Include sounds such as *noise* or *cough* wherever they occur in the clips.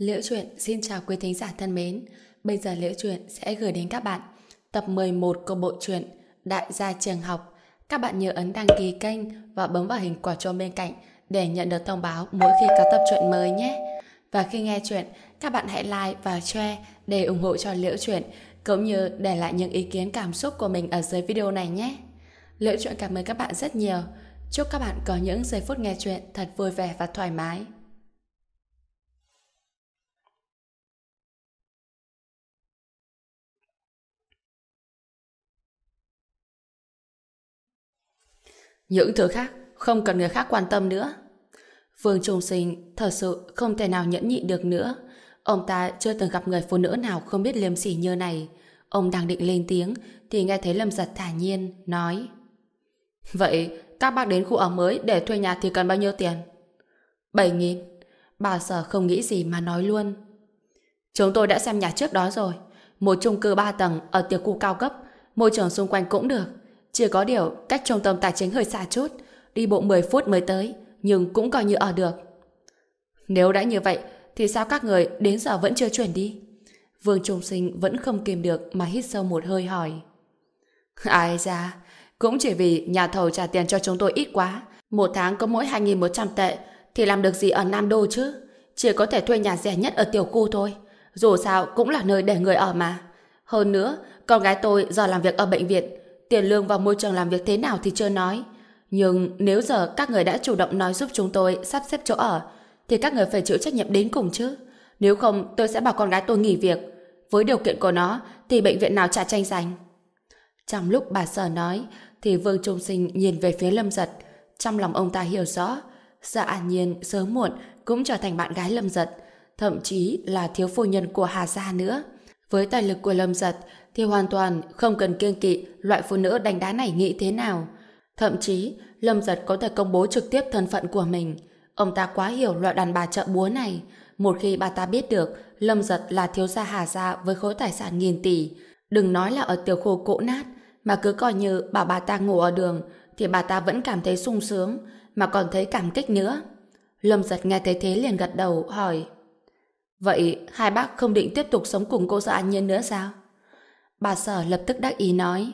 Liễu truyện xin chào quý thính giả thân mến. Bây giờ Liễu truyện sẽ gửi đến các bạn tập 11 của bộ truyện Đại gia trường học. Các bạn nhớ ấn đăng ký kênh và bấm vào hình quả chuông bên cạnh để nhận được thông báo mỗi khi có tập truyện mới nhé. Và khi nghe chuyện, các bạn hãy like và share để ủng hộ cho Liễu truyện cũng như để lại những ý kiến cảm xúc của mình ở dưới video này nhé. Liễu truyện cảm ơn các bạn rất nhiều. Chúc các bạn có những giây phút nghe chuyện thật vui vẻ và thoải mái. Những thứ khác không cần người khác quan tâm nữa. Vương Trung Sinh thật sự không thể nào nhẫn nhịn được nữa. Ông ta chưa từng gặp người phụ nữ nào không biết liêm sỉ như này. Ông đang định lên tiếng thì nghe thấy Lâm Giật thả nhiên nói, Vậy các bác đến khu ở mới để thuê nhà thì cần bao nhiêu tiền? 7 nghìn. Bà sở không nghĩ gì mà nói luôn. Chúng tôi đã xem nhà trước đó rồi. Một chung cư 3 tầng ở tiểu khu cao cấp. Môi trường xung quanh cũng được. Chỉ có điều cách trung tâm tài chính hơi xa chút. Đi bộ 10 phút mới tới. Nhưng cũng coi như ở được. Nếu đã như vậy thì sao các người đến giờ vẫn chưa chuyển đi? Vương Trung Sinh vẫn không kìm được mà hít sâu một hơi hỏi. Ai ra, cũng chỉ vì nhà thầu trả tiền cho chúng tôi ít quá. Một tháng có mỗi 2.100 tệ thì làm được gì ở Nam Đô chứ? Chỉ có thể thuê nhà rẻ nhất ở tiểu khu thôi. Dù sao cũng là nơi để người ở mà. Hơn nữa, con gái tôi giờ làm việc ở bệnh viện. Tiền lương và môi trường làm việc thế nào thì chưa nói. Nhưng nếu giờ các người đã chủ động nói giúp chúng tôi sắp xếp chỗ ở, thì các người phải chịu trách nhiệm đến cùng chứ. Nếu không, tôi sẽ bảo con gái tôi nghỉ việc. Với điều kiện của nó, thì bệnh viện nào trả tranh giành? Trong lúc bà Sở nói, thì Vương Trung Sinh nhìn về phía Lâm Giật. Trong lòng ông ta hiểu rõ, Dạ An Nhiên sớm muộn cũng trở thành bạn gái Lâm Giật, thậm chí là thiếu phu nhân của Hà Gia nữa. Với tài lực của Lâm Giật thì hoàn toàn không cần kiêng kỵ loại phụ nữ đánh đá này nghĩ thế nào. Thậm chí, Lâm Giật có thể công bố trực tiếp thân phận của mình. Ông ta quá hiểu loại đàn bà chợ búa này. Một khi bà ta biết được Lâm Giật là thiếu gia Hà Gia với khối tài sản nghìn tỷ, đừng nói là ở tiểu khu cỗ nát, mà cứ coi như bảo bà ta ngủ ở đường thì bà ta vẫn cảm thấy sung sướng mà còn thấy cảm kích nữa. Lâm giật nghe thấy thế liền gật đầu hỏi Vậy hai bác không định tiếp tục sống cùng cô Dạ An Nhiên nữa sao? Bà sở lập tức đắc ý nói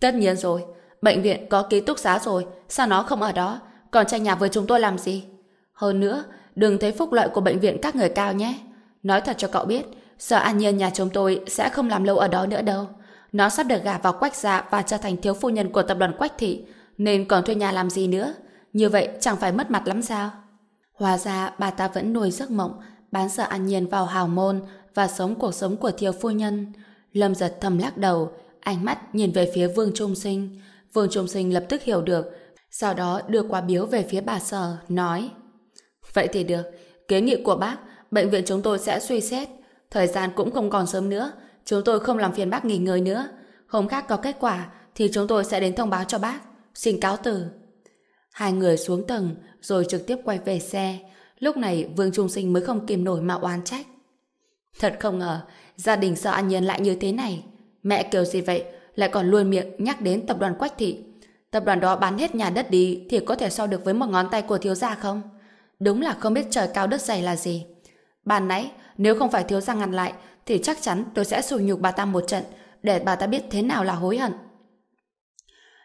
Tất nhiên rồi Bệnh viện có ký túc xá rồi Sao nó không ở đó Còn tranh nhà với chúng tôi làm gì Hơn nữa Đừng thấy phúc lợi của bệnh viện các người cao nhé Nói thật cho cậu biết Sở An Nhiên nhà chúng tôi sẽ không làm lâu ở đó nữa đâu nó sắp được gả vào quách gia và trở thành thiếu phu nhân của tập đoàn quách thị, nên còn thuê nhà làm gì nữa? Như vậy chẳng phải mất mặt lắm sao? hòa ra bà ta vẫn nuôi giấc mộng, bán sợ an nhiên vào hào môn và sống cuộc sống của thiếu phu nhân. Lâm giật thầm lắc đầu, ánh mắt nhìn về phía Vương Trung Sinh. Vương Trung Sinh lập tức hiểu được, sau đó đưa quả biếu về phía bà sở, nói Vậy thì được, kế nghị của bác, bệnh viện chúng tôi sẽ suy xét. Thời gian cũng không còn sớm nữa, Chúng tôi không làm phiền bác nghỉ ngơi nữa. Hôm khác có kết quả thì chúng tôi sẽ đến thông báo cho bác. Xin cáo từ. Hai người xuống tầng rồi trực tiếp quay về xe. Lúc này Vương Trung Sinh mới không kìm nổi mà oán trách. Thật không ngờ, gia đình sợ An Nhiên lại như thế này. Mẹ kiểu gì vậy, lại còn luôn miệng nhắc đến tập đoàn Quách Thị. Tập đoàn đó bán hết nhà đất đi thì có thể so được với một ngón tay của thiếu gia không? Đúng là không biết trời cao đất dày là gì. bàn nãy, nếu không phải thiếu gia ngăn lại, thì chắc chắn tôi sẽ sùi nhục bà ta một trận để bà ta biết thế nào là hối hận.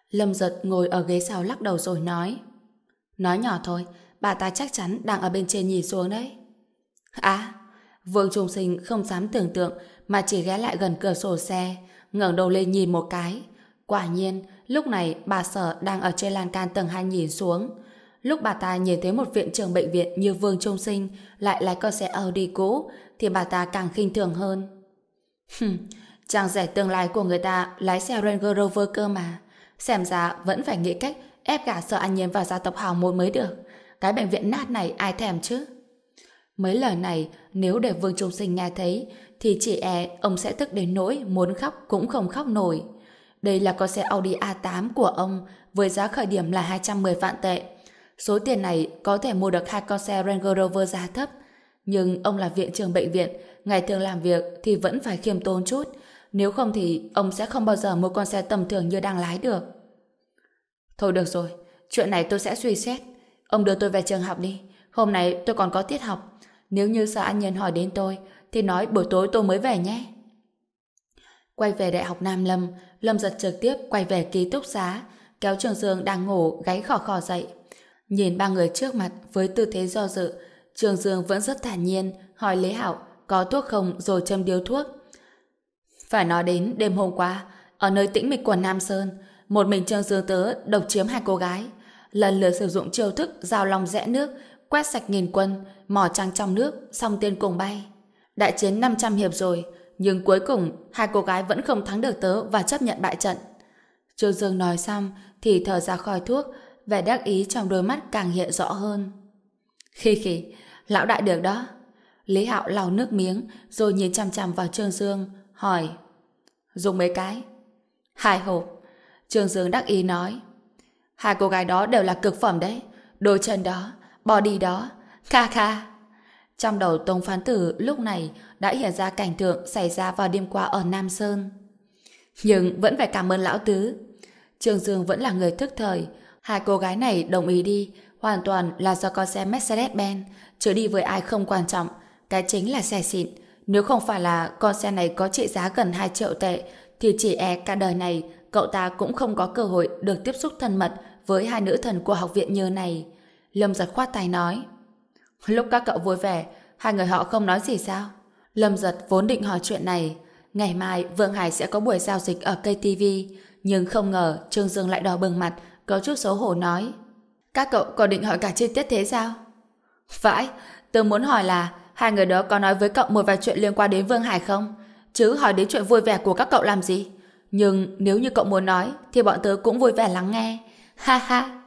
Lâm giật ngồi ở ghế sau lắc đầu rồi nói Nói nhỏ thôi, bà ta chắc chắn đang ở bên trên nhìn xuống đấy. À, Vương Trung Sinh không dám tưởng tượng mà chỉ ghé lại gần cửa sổ xe, ngẩng đầu lên nhìn một cái. Quả nhiên, lúc này bà sở đang ở trên lan can tầng 2 nhìn xuống. Lúc bà ta nhìn thấy một viện trưởng bệnh viện như Vương Trung Sinh lại lái con xe Audi cũ, thì bà ta càng khinh thường hơn. Hừm, chàng rẻ tương lai của người ta lái xe Range Rover cơ mà. Xem ra vẫn phải nghĩ cách ép gả sợ anh nhiên vào gia tộc hào môn mới được. Cái bệnh viện nát này ai thèm chứ? Mấy lời này, nếu để Vương Trung Sinh nghe thấy, thì chỉ e ông sẽ tức đến nỗi muốn khóc cũng không khóc nổi. Đây là con xe Audi A8 của ông với giá khởi điểm là 210 vạn tệ. Số tiền này có thể mua được hai con xe Range Rover giá thấp, nhưng ông là viện trưởng bệnh viện, ngày thường làm việc thì vẫn phải khiêm tốn chút. Nếu không thì ông sẽ không bao giờ mua con xe tầm thường như đang lái được. Thôi được rồi, chuyện này tôi sẽ suy xét. Ông đưa tôi về trường học đi. Hôm nay tôi còn có tiết học. Nếu như sợ An nhân hỏi đến tôi, thì nói buổi tối tôi mới về nhé. Quay về Đại học Nam Lâm, Lâm giật trực tiếp quay về ký túc xá, kéo Trường Dương đang ngủ gáy khò khò dậy. Nhìn ba người trước mặt với tư thế do dự, Trường Dương vẫn rất thản nhiên, hỏi Lý Hạo có thuốc không rồi châm điếu thuốc. Phải nói đến đêm hôm qua, ở nơi tĩnh mịch của Nam Sơn, một mình Trương Dương Tớ độc chiếm hai cô gái. Lần lượt sử dụng chiêu thức giao lòng rẽ nước, quét sạch nghìn quân, mò trăng trong nước, song tiên cùng bay. Đại chiến 500 hiệp rồi, nhưng cuối cùng hai cô gái vẫn không thắng được tớ và chấp nhận bại trận. Trương Dương nói xong thì thở ra khỏi thuốc, vẻ đắc ý trong đôi mắt càng hiện rõ hơn. Khi khi, lão đại được đó. Lý Hạo lau nước miếng rồi nhìn chăm chăm vào Trương Dương, hỏi Dùng mấy cái? Hai hộp. Trương Dương đắc ý nói Hai cô gái đó đều là cực phẩm đấy. Đôi chân đó, body đó, kha kha. Trong đầu Tông Phán Tử lúc này đã hiện ra cảnh tượng xảy ra vào đêm qua ở Nam Sơn. Nhưng vẫn phải cảm ơn Lão Tứ. Trương Dương vẫn là người thức thời. Hai cô gái này đồng ý đi, hoàn toàn là do con xe Mercedes-Benz, chứ đi với ai không quan trọng. Cái chính là xe xịn. Nếu không phải là con xe này có trị giá gần 2 triệu tệ, thì chỉ e cả đời này cậu ta cũng không có cơ hội được tiếp xúc thân mật với hai nữ thần của học viện như này. Lâm giật khoát tay nói. Lúc các cậu vui vẻ, hai người họ không nói gì sao? Lâm giật vốn định hỏi chuyện này. Ngày mai Vương Hải sẽ có buổi giao dịch ở KTV, nhưng không ngờ Trương Dương lại đỏ bừng mặt, có chút xấu hổ nói. Các cậu có định hỏi cả chi tiết thế sao? Phải, tôi muốn hỏi là hai người đó có nói với cậu một vài chuyện liên quan đến Vương Hải không? Chứ hỏi đến chuyện vui vẻ của các cậu làm gì? Nhưng nếu như cậu muốn nói thì bọn tớ cũng vui vẻ lắng nghe. Ha ha!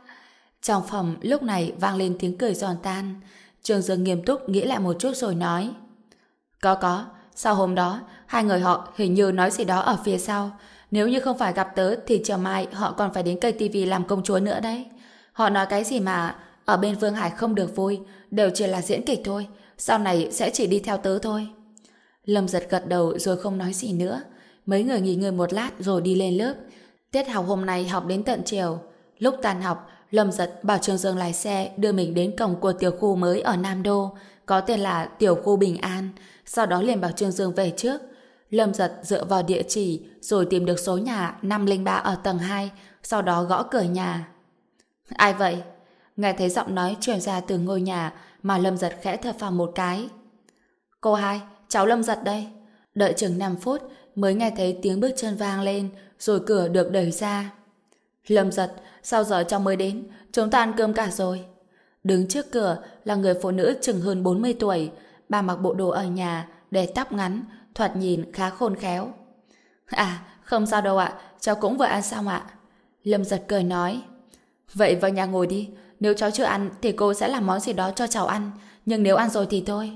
Trong phòng lúc này vang lên tiếng cười giòn tan. Trường Dương nghiêm túc nghĩ lại một chút rồi nói. Có có, sau hôm đó, hai người họ hình như nói gì đó ở phía sau. Nếu như không phải gặp tớ thì chiều mai họ còn phải đến cây tivi làm công chúa nữa đấy. Họ nói cái gì mà ở bên Vương Hải không được vui, đều chỉ là diễn kịch thôi. Sau này sẽ chỉ đi theo tớ thôi. Lâm giật gật đầu rồi không nói gì nữa. Mấy người nghỉ ngơi một lát rồi đi lên lớp. Tiết học hôm nay học đến tận chiều. Lúc tan học, Lâm giật bảo trương Dương lái xe đưa mình đến cổng của tiểu khu mới ở Nam Đô, có tên là tiểu khu Bình An. Sau đó liền bảo Trương Dương về trước. Lâm giật dựa vào địa chỉ rồi tìm được số nhà 503 ở tầng 2, sau đó gõ cửa nhà. Ai vậy? Nghe thấy giọng nói truyền ra từ ngôi nhà mà Lâm giật khẽ thở phào một cái. Cô hai, cháu Lâm giật đây. Đợi chừng 5 phút mới nghe thấy tiếng bước chân vang lên rồi cửa được đẩy ra. Lâm giật, sao giờ cháu mới đến? Chúng ta ăn cơm cả rồi. Đứng trước cửa là người phụ nữ chừng hơn 40 tuổi. Bà mặc bộ đồ ở nhà, để tóc ngắn, thoạt nhìn khá khôn khéo. À, không sao đâu ạ, cháu cũng vừa ăn xong ạ. Lâm giật cười nói. Vậy vào nhà ngồi đi, nếu cháu chưa ăn thì cô sẽ làm món gì đó cho cháu ăn, nhưng nếu ăn rồi thì thôi.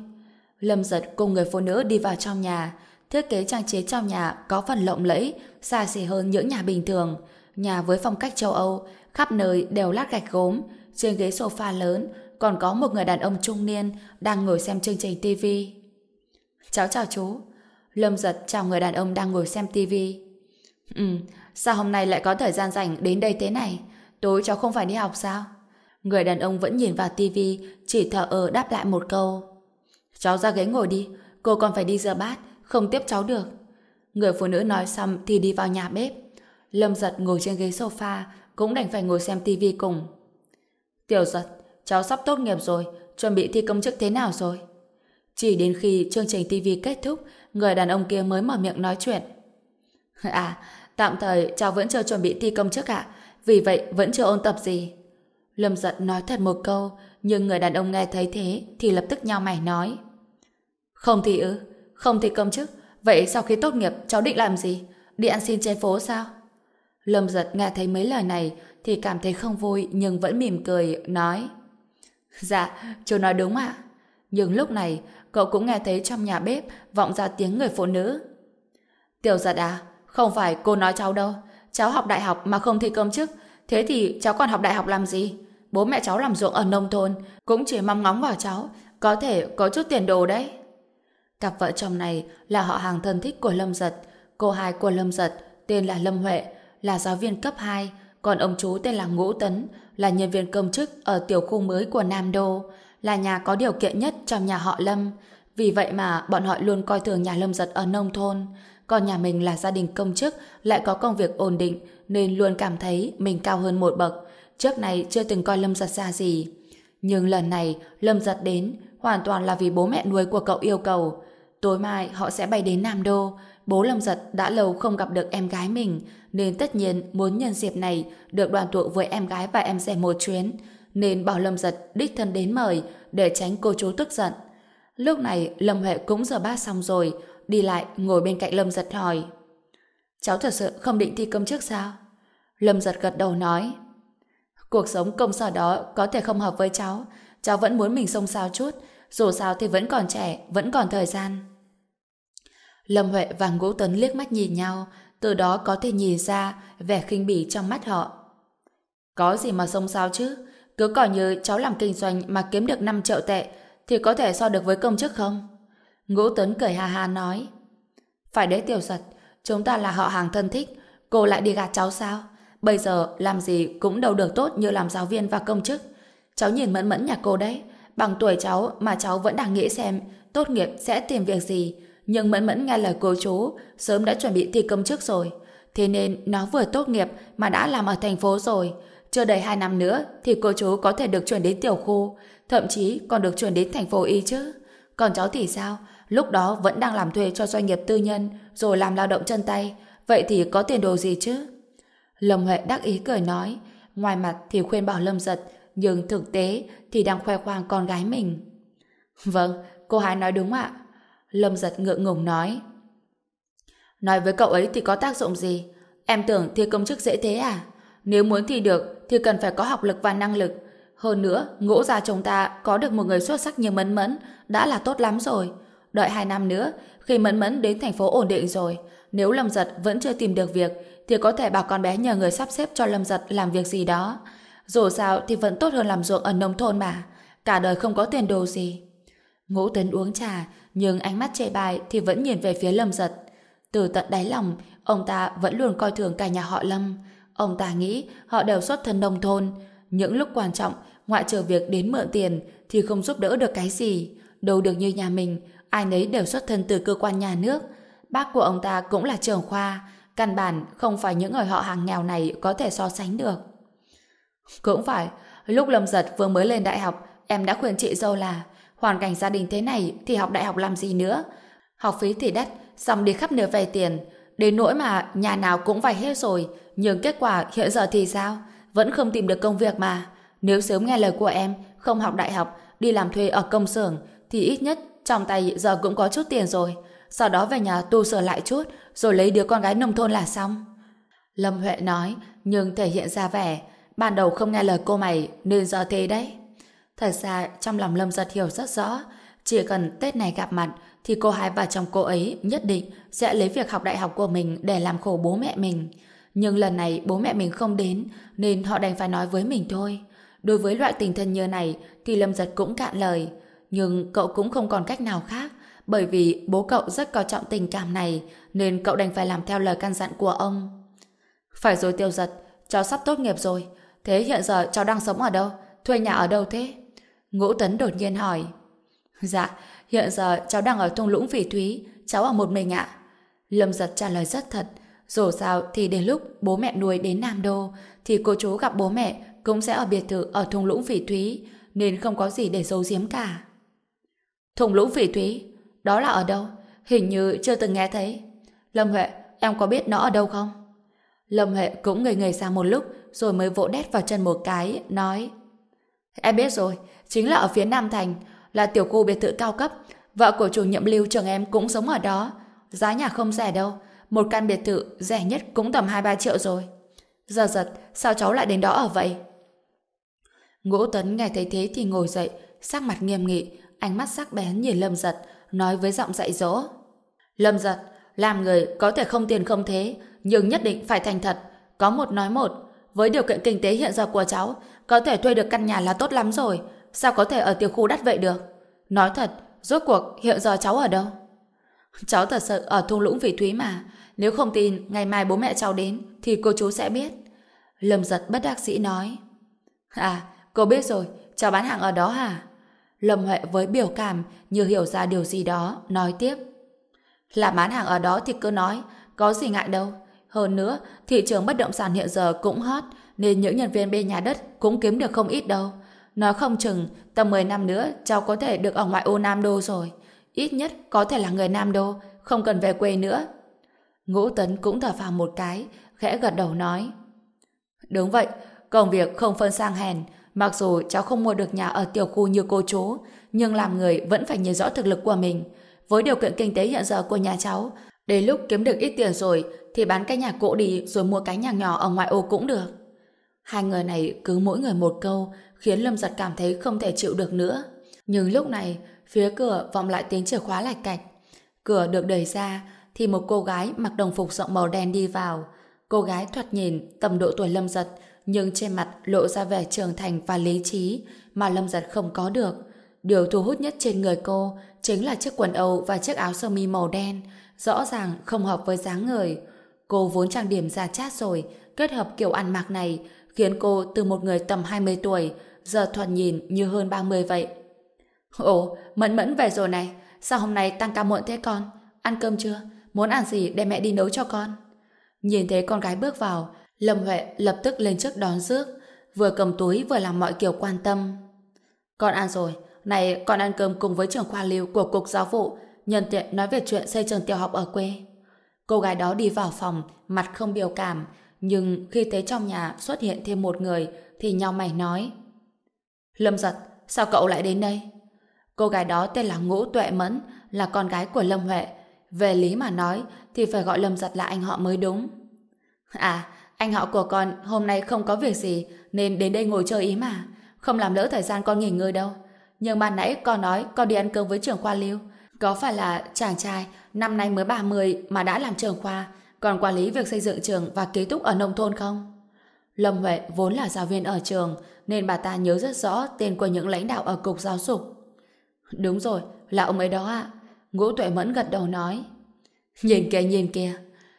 Lâm giật cùng người phụ nữ đi vào trong nhà, thiết kế trang trí trong nhà có phần lộng lẫy, xa xỉ hơn những nhà bình thường. Nhà với phong cách châu Âu, khắp nơi đều lát gạch gốm, trên ghế sofa lớn còn có một người đàn ông trung niên đang ngồi xem chương trình TV. Cháu chào chú. Lâm giật chào người đàn ông đang ngồi xem TV. Ừ, sao hôm nay lại có thời gian rảnh đến đây thế này? Tối cháu không phải đi học sao? Người đàn ông vẫn nhìn vào TV, chỉ thở ờ đáp lại một câu. Cháu ra ghế ngồi đi, cô còn phải đi rửa bát, không tiếp cháu được. Người phụ nữ nói xong thì đi vào nhà bếp. Lâm giật ngồi trên ghế sofa, cũng đành phải ngồi xem tivi cùng. Tiểu giật, cháu sắp tốt nghiệp rồi, chuẩn bị thi công chức thế nào rồi? Chỉ đến khi chương trình tivi kết thúc, người đàn ông kia mới mở miệng nói chuyện. À, tạm thời cháu vẫn chưa chuẩn bị thi công chức ạ, vì vậy vẫn chưa ôn tập gì. Lâm giật nói thật một câu, nhưng người đàn ông nghe thấy thế thì lập tức nhau mày nói. Không thì ư, không thi công chức, vậy sau khi tốt nghiệp cháu định làm gì? Đi ăn xin trên phố sao? Lâm giật nghe thấy mấy lời này thì cảm thấy không vui nhưng vẫn mỉm cười, nói Dạ, chú nói đúng ạ. Nhưng lúc này, cậu cũng nghe thấy trong nhà bếp vọng ra tiếng người phụ nữ. Tiểu giật à, không phải cô nói cháu đâu. Cháu học đại học mà không thi công chức, thế thì cháu còn học đại học làm gì? Bố mẹ cháu làm ruộng ở nông thôn, cũng chỉ mong ngóng vào cháu, có thể có chút tiền đồ đấy. Cặp vợ chồng này là họ hàng thân thích của Lâm Giật. Cô hai của Lâm Giật tên là Lâm Huệ, là giáo viên cấp 2, còn ông chú tên là Ngũ Tấn, là nhân viên công chức ở tiểu khu mới của Nam Đô. là nhà có điều kiện nhất trong nhà họ Lâm. Vì vậy mà bọn họ luôn coi thường nhà Lâm giật ở nông thôn. Còn nhà mình là gia đình công chức, lại có công việc ổn định, nên luôn cảm thấy mình cao hơn một bậc. Trước này chưa từng coi Lâm giật ra gì. Nhưng lần này, Lâm giật đến, hoàn toàn là vì bố mẹ nuôi của cậu yêu cầu. Tối mai họ sẽ bay đến Nam Đô. Bố Lâm giật đã lâu không gặp được em gái mình, nên tất nhiên muốn nhân dịp này được đoàn tụ với em gái và em rể một chuyến, nên bảo Lâm giật đích thân đến mời để tránh cô chú tức giận. Lúc này Lâm Huệ cũng giờ bát xong rồi, đi lại ngồi bên cạnh Lâm giật hỏi. Cháu thật sự không định thi công chức sao? Lâm giật gật đầu nói. Cuộc sống công sở đó có thể không hợp với cháu, cháu vẫn muốn mình xông sao chút, dù sao thì vẫn còn trẻ, vẫn còn thời gian. Lâm Huệ và Ngũ Tấn liếc mắt nhìn nhau, từ đó có thể nhìn ra vẻ khinh bỉ trong mắt họ. Có gì mà xông sao chứ? Cứ coi như cháu làm kinh doanh mà kiếm được 5 triệu tệ, thì có thể so được với công chức không? Ngũ Tấn cười ha ha nói. Phải đấy tiểu giật, chúng ta là họ hàng thân thích, cô lại đi gạt cháu sao? Bây giờ làm gì cũng đâu được tốt như làm giáo viên và công chức. Cháu nhìn mẫn mẫn nhà cô đấy, bằng tuổi cháu mà cháu vẫn đang nghĩ xem tốt nghiệp sẽ tìm việc gì. Nhưng mẫn mẫn nghe lời cô chú, sớm đã chuẩn bị thi công chức rồi. Thế nên nó vừa tốt nghiệp mà đã làm ở thành phố rồi. Chưa đầy 2 năm nữa thì cô chú có thể được chuyển đến tiểu khu, thậm chí còn được chuyển đến thành phố Y chứ. Còn cháu thì sao? Lúc đó vẫn đang làm thuê cho doanh nghiệp tư nhân rồi làm lao động chân tay. Vậy thì có tiền đồ gì chứ? Lâm Huệ đắc ý cười nói, ngoài mặt thì khuyên bảo Lâm Giật, nhưng thực tế thì đang khoe khoang con gái mình. Vâng, cô hái nói đúng ạ. Lâm Giật ngượng ngùng nói. Nói với cậu ấy thì có tác dụng gì? Em tưởng thi công chức dễ thế à? Nếu muốn thi được thì cần phải có học lực và năng lực. Hơn nữa, ngũ gia chúng ta có được một người xuất sắc như Mẫn Mẫn đã là tốt lắm rồi. Đợi hai năm nữa, khi Mẫn Mẫn đến thành phố ổn định rồi, nếu Lâm Giật vẫn chưa tìm được việc thì có thể bảo con bé nhờ người sắp xếp cho Lâm Giật làm việc gì đó. Dù sao thì vẫn tốt hơn làm ruộng ở nông thôn mà. Cả đời không có tiền đồ gì. Ngũ Tấn uống trà, nhưng ánh mắt chê bai thì vẫn nhìn về phía Lâm Giật. Từ tận đáy lòng, ông ta vẫn luôn coi thường cả nhà họ Lâm. Ông ta nghĩ họ đều xuất thân nông thôn. Những lúc quan trọng, ngoại trừ việc đến mượn tiền thì không giúp đỡ được cái gì. Đâu được như nhà mình, ai nấy đều xuất thân từ cơ quan nhà nước. Bác của ông ta cũng là trưởng khoa, căn bản không phải những người họ hàng nghèo này có thể so sánh được. Cũng phải, lúc Lâm Giật vừa mới lên đại học, em đã khuyên chị dâu là hoàn cảnh gia đình thế này thì học đại học làm gì nữa. Học phí thì đắt, xong đi khắp nơi về tiền. Đến nỗi mà nhà nào cũng vay hết rồi, nhưng kết quả hiện giờ thì sao? Vẫn không tìm được công việc mà. Nếu sớm nghe lời của em, không học đại học, đi làm thuê ở công xưởng, thì ít nhất trong tay giờ cũng có chút tiền rồi. Sau đó về nhà tu sửa lại chút, rồi lấy đứa con gái nông thôn là xong. Lâm Huệ nói, nhưng thể hiện ra vẻ, ban đầu không nghe lời cô mày, nên giờ thế đấy. Thật ra, trong lòng Lâm giật hiểu rất rõ, chỉ cần Tết này gặp mặt, thì cô hai và chồng cô ấy nhất định sẽ lấy việc học đại học của mình để làm khổ bố mẹ mình. Nhưng lần này bố mẹ mình không đến, nên họ đành phải nói với mình thôi. Đối với loại tình thân như này, thì Lâm giật cũng cạn lời. Nhưng cậu cũng không còn cách nào khác, bởi vì bố cậu rất coi trọng tình cảm này, nên cậu đành phải làm theo lời căn dặn của ông. Phải rồi tiêu giật, cháu sắp tốt nghiệp rồi. Thế hiện giờ cháu đang sống ở đâu? Thuê nhà ở đâu thế? Ngũ Tấn đột nhiên hỏi. Dạ, hiện giờ cháu đang ở thung lũng phỉ thúy, cháu ở một mình ạ. Lâm giật trả lời rất thật. Dù sao thì đến lúc bố mẹ nuôi đến Nam Đô, thì cô chú gặp bố mẹ cũng sẽ ở biệt thự ở thung lũng phỉ thúy, nên không có gì để giấu giếm cả. Thung lũng phỉ thúy? Đó là ở đâu? Hình như chưa từng nghe thấy. Lâm Huệ, em có biết nó ở đâu không? Lâm Huệ cũng ngây ngây sang một lúc rồi mới vỗ đét vào chân một cái, nói Em biết rồi, chính là ở phía Nam Thành, là tiểu khu biệt thự cao cấp. Vợ của chủ nhiệm lưu trường em cũng sống ở đó. Giá nhà không rẻ đâu, một căn biệt thự rẻ nhất cũng tầm 2-3 triệu rồi. Giờ giật, sao cháu lại đến đó ở vậy? Ngũ Tuấn nghe thấy thế thì ngồi dậy, sắc mặt nghiêm nghị, ánh mắt sắc bén nhìn Lâm Giật, nói với giọng dạy dỗ. Lâm Giật, làm người có thể không tiền không thế, nhưng nhất định phải thành thật. Có một nói một, với điều kiện kinh tế hiện giờ của cháu, có thể thuê được căn nhà là tốt lắm rồi. Sao có thể ở tiểu khu đắt vậy được? Nói thật, rốt cuộc hiện giờ cháu ở đâu? Cháu thật sự ở thung lũng vị thúy mà. Nếu không tin, ngày mai bố mẹ cháu đến, thì cô chú sẽ biết. Lâm giật bất đắc sĩ nói. À, cô biết rồi, cháu bán hàng ở đó hả? Lâm Huệ với biểu cảm như hiểu ra điều gì đó, nói tiếp. Làm bán hàng ở đó thì cứ nói, có gì ngại đâu. Hơn nữa, thị trường bất động sản hiện giờ cũng hot, nên những nhân viên bên nhà đất cũng kiếm được không ít đâu. Nói không chừng, tầm 10 năm nữa cháu có thể được ở ngoại ô Nam Đô rồi. Ít nhất có thể là người Nam Đô, không cần về quê nữa. Ngũ Tấn cũng thở phào một cái, khẽ gật đầu nói. Đúng vậy, công việc không phân sang hèn, mặc dù cháu không mua được nhà ở tiểu khu như cô chú, nhưng làm người vẫn phải nhìn rõ thực lực của mình. Với điều kiện kinh tế hiện giờ của nhà cháu, đến lúc kiếm được ít tiền rồi thì bán cái nhà cũ đi rồi mua cái nhà nhỏ ở ngoại ô cũng được. Hai người này cứ mỗi người một câu khiến Lâm Giật cảm thấy không thể chịu được nữa. Nhưng lúc này, phía cửa vọng lại tiếng chìa khóa lạch cạch. Cửa được đẩy ra thì một cô gái mặc đồng phục rộng màu đen đi vào. Cô gái thoạt nhìn tầm độ tuổi Lâm Giật nhưng trên mặt lộ ra vẻ trưởng thành và lý trí mà Lâm Giật không có được. Điều thu hút nhất trên người cô chính là chiếc quần âu và chiếc áo sơ mi màu đen, rõ ràng không hợp với dáng người. Cô vốn trang điểm già chát rồi, kết hợp kiểu ăn mặc này khiến cô từ một người tầm 20 tuổi giờ thoạt nhìn như hơn 30 vậy. Ồ, Mẫn Mẫn về rồi này, sao hôm nay tăng ca muộn thế con? Ăn cơm chưa? Muốn ăn gì để mẹ đi nấu cho con? Nhìn thấy con gái bước vào, Lâm Huệ lập tức lên trước đón rước, vừa cầm túi vừa làm mọi kiểu quan tâm. Con ăn rồi, này con ăn cơm cùng với trưởng khoa lưu của Cục Giáo vụ, nhân tiện nói về chuyện xây trường tiểu học ở quê. Cô gái đó đi vào phòng, mặt không biểu cảm, nhưng khi thấy trong nhà xuất hiện thêm một người thì nhau mày nói Lâm giật, sao cậu lại đến đây? Cô gái đó tên là Ngũ Tuệ Mẫn, là con gái của Lâm Huệ. Về lý mà nói thì phải gọi Lâm giật là anh họ mới đúng. À, anh họ của con hôm nay không có việc gì nên đến đây ngồi chơi ý mà. Không làm lỡ thời gian con nghỉ ngơi đâu. Nhưng ban nãy con nói con đi ăn cơm với trưởng khoa lưu. Có phải là chàng trai năm nay mới 30 mà đã làm trưởng khoa còn quản lý việc xây dựng trường và ký túc ở nông thôn không? Lâm Huệ vốn là giáo viên ở trường nên bà ta nhớ rất rõ tên của những lãnh đạo ở cục giáo dục. Đúng rồi, là ông ấy đó ạ. Ngũ Tuệ Mẫn gật đầu nói. Nhìn kìa, nhìn kìa.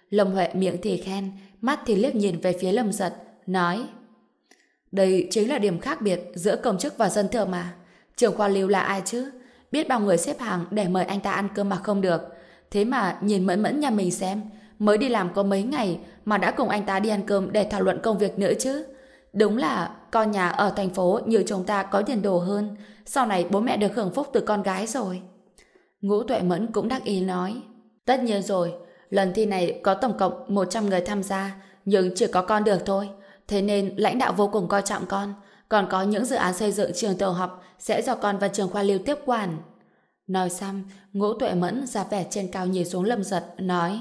Lâm Huệ miệng thì khen, mắt thì liếc nhìn về phía Lâm Giật, nói. Đây chính là điểm khác biệt giữa công chức và dân thường mà. Trưởng khoa lưu là ai chứ? Biết bao người xếp hàng để mời anh ta ăn cơm mà không được. Thế mà nhìn mẫn mẫn nhà mình xem, mới đi làm có mấy ngày mà đã cùng anh ta đi ăn cơm để thảo luận công việc nữa chứ. Đúng là con nhà ở thành phố như chúng ta có tiền đồ hơn, sau này bố mẹ được hưởng phúc từ con gái rồi. Ngũ Tuệ Mẫn cũng đắc ý nói. Tất nhiên rồi, lần thi này có tổng cộng 100 người tham gia, nhưng chỉ có con được thôi. Thế nên lãnh đạo vô cùng coi trọng con, còn có những dự án xây dựng trường tiểu học sẽ do con và trường khoa lưu tiếp quản. Nói xong, Ngũ Tuệ Mẫn ra vẻ trên cao nhìn xuống Lâm Giật, nói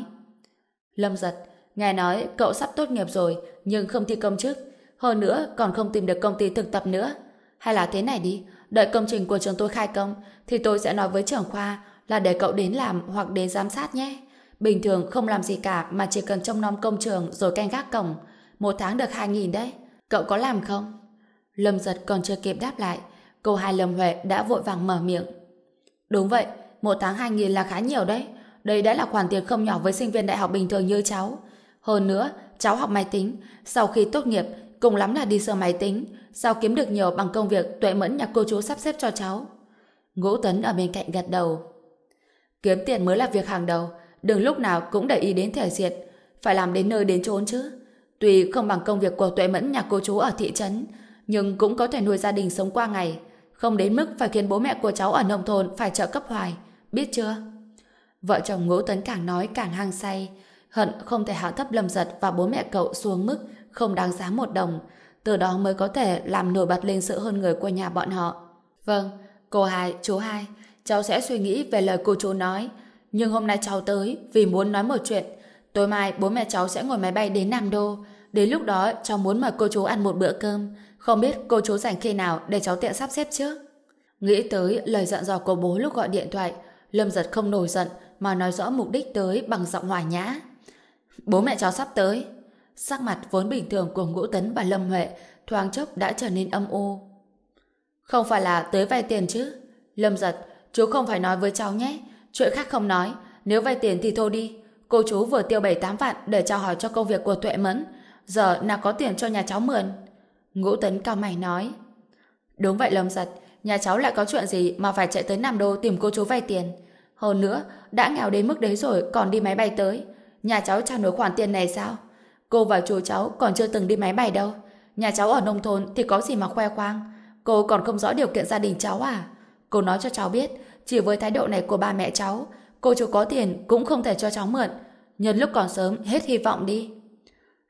Lâm Giật, nghe nói cậu sắp tốt nghiệp rồi nhưng không thi công chức. Hơn nữa còn không tìm được công ty thực tập nữa. Hay là thế này đi, đợi công trình của trường tôi khai công thì tôi sẽ nói với trưởng khoa là để cậu đến làm hoặc đến giám sát nhé. Bình thường không làm gì cả mà chỉ cần trông nom công trường rồi canh gác cổng. Một tháng được 2.000 đấy. Cậu có làm không? Lâm giật còn chưa kịp đáp lại. Cô hai Lâm Huệ đã vội vàng mở miệng. Đúng vậy, một tháng 2.000 là khá nhiều đấy. Đây đã là khoản tiền không nhỏ với sinh viên đại học bình thường như cháu. Hơn nữa, cháu học máy tính. Sau khi tốt nghiệp, cùng lắm là đi sửa máy tính. Sao kiếm được nhiều bằng công việc tuệ mẫn nhà cô chú sắp xếp cho cháu? Ngũ Tuấn ở bên cạnh gật đầu. Kiếm tiền mới là việc hàng đầu. Đừng lúc nào cũng để ý đến thể diệt. Phải làm đến nơi đến chốn chứ. Tuy không bằng công việc của tuệ mẫn nhà cô chú ở thị trấn, nhưng cũng có thể nuôi gia đình sống qua ngày. Không đến mức phải khiến bố mẹ của cháu ở nông thôn phải trợ cấp hoài. Biết chưa? Vợ chồng Ngũ Tấn càng nói càng hăng say. Hận không thể hạ thấp lâm giật và bố mẹ cậu xuống mức không đáng giá một đồng. Từ đó mới có thể làm nổi bật lên sự hơn người của nhà bọn họ. Vâng, cô hai, chú hai, cháu sẽ suy nghĩ về lời cô chú nói. Nhưng hôm nay cháu tới vì muốn nói một chuyện. Tối mai bố mẹ cháu sẽ ngồi máy bay đến Nam Đô. Đến lúc đó cháu muốn mời cô chú ăn một bữa cơm. Không biết cô chú rảnh khi nào để cháu tiện sắp xếp trước. Nghĩ tới lời dặn dò của bố lúc gọi điện thoại, Lâm giật không nổi giận mà nói rõ mục đích tới bằng giọng hòa nhã. Bố mẹ cháu sắp tới. Sắc mặt vốn bình thường của Ngũ Tấn và Lâm Huệ thoáng chốc đã trở nên âm u. Không phải là tới vay tiền chứ? Lâm giật, chú không phải nói với cháu nhé. Chuyện khác không nói. Nếu vay tiền thì thôi đi. Cô chú vừa tiêu 7-8 vạn để chào hỏi cho công việc của Tuệ Mẫn. Giờ nào có tiền cho nhà cháu mượn. Ngũ Tấn cao mày nói. Đúng vậy Lâm giật, nhà cháu lại có chuyện gì mà phải chạy tới Nam Đô tìm cô chú vay tiền. Hơn nữa, đã nghèo đến mức đấy rồi còn đi máy bay tới. Nhà cháu trả nổi khoản tiền này sao? Cô và chú cháu còn chưa từng đi máy bay đâu. Nhà cháu ở nông thôn thì có gì mà khoe khoang. Cô còn không rõ điều kiện gia đình cháu à? Cô nói cho cháu biết, chỉ với thái độ này của ba mẹ cháu, cô chú có tiền cũng không thể cho cháu mượn. Nhân lúc còn sớm, hết hy vọng đi.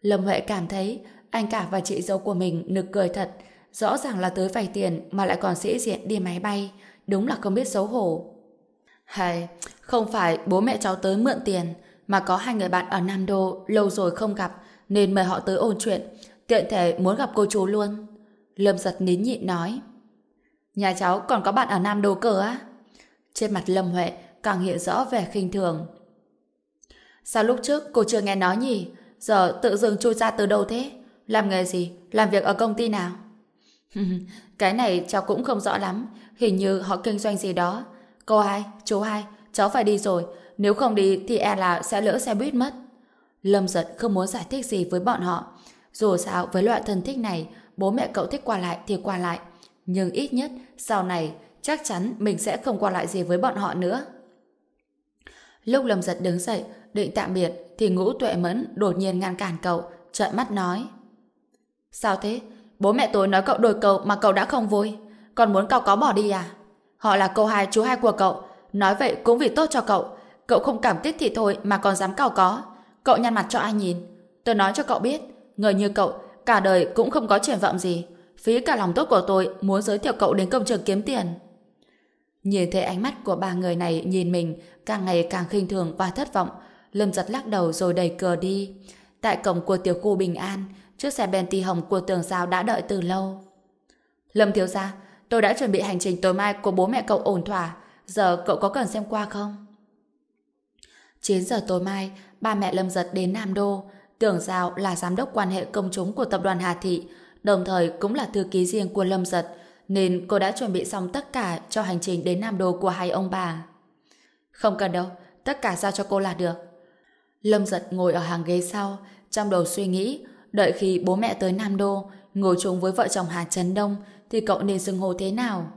Lâm Huệ cảm thấy anh cả và chị dâu của mình nực cười thật. Rõ ràng là tới vay tiền mà lại còn sĩ diện đi máy bay. Đúng là không biết xấu hổ. Hay, không phải bố mẹ cháu tới mượn tiền, mà có hai người bạn ở Nam Đô lâu rồi không gặp, nên mời họ tới ôn chuyện. Tiện thể muốn gặp cô chú luôn. Lâm giật nín nhịn nói. Nhà cháu còn có bạn ở Nam Đô cơ á? Trên mặt Lâm Huệ càng hiện rõ vẻ khinh thường. Sao lúc trước cô chưa nghe nói nhỉ? Giờ tự dưng chui ra từ đâu thế? Làm nghề gì? Làm việc ở công ty nào? *laughs* Cái này cháu cũng không rõ lắm. Hình như họ kinh doanh gì đó. Cô hai, chú hai, cháu phải đi rồi. Nếu không đi thì e là sẽ lỡ xe buýt mất. Lâm giật không muốn giải thích gì với bọn họ. Dù sao với loại thân thích này, bố mẹ cậu thích qua lại thì qua lại. Nhưng ít nhất sau này chắc chắn mình sẽ không qua lại gì với bọn họ nữa. Lúc Lâm giật đứng dậy, định tạm biệt thì ngũ tuệ mẫn đột nhiên ngăn cản cậu, trợn mắt nói. Sao thế? Bố mẹ tôi nói cậu đổi cậu mà cậu đã không vui. Còn muốn cậu có bỏ đi à? Họ là cô hai chú hai của cậu. Nói vậy cũng vì tốt cho cậu. Cậu không cảm kích thì thôi mà còn dám cào có. Cậu nhăn mặt cho ai nhìn. Tôi nói cho cậu biết, người như cậu cả đời cũng không có triển vọng gì. Phí cả lòng tốt của tôi muốn giới thiệu cậu đến công trường kiếm tiền. Nhìn thấy ánh mắt của ba người này nhìn mình càng ngày càng khinh thường và thất vọng. Lâm giật lắc đầu rồi đẩy cờ đi. Tại cổng của tiểu khu Bình An, chiếc xe Bentley hồng của tường sao đã đợi từ lâu. Lâm thiếu gia, tôi đã chuẩn bị hành trình tối mai của bố mẹ cậu ổn thỏa. Giờ cậu có cần xem qua không? 9 giờ tối mai, ba mẹ Lâm Giật đến Nam Đô. Tưởng Giao là giám đốc quan hệ công chúng của tập đoàn Hà Thị, đồng thời cũng là thư ký riêng của Lâm Giật, nên cô đã chuẩn bị xong tất cả cho hành trình đến Nam Đô của hai ông bà. Không cần đâu, tất cả giao cho cô là được. Lâm Giật ngồi ở hàng ghế sau, trong đầu suy nghĩ, đợi khi bố mẹ tới Nam Đô, ngồi chung với vợ chồng Hà Trấn Đông, thì cậu nên xưng hô thế nào?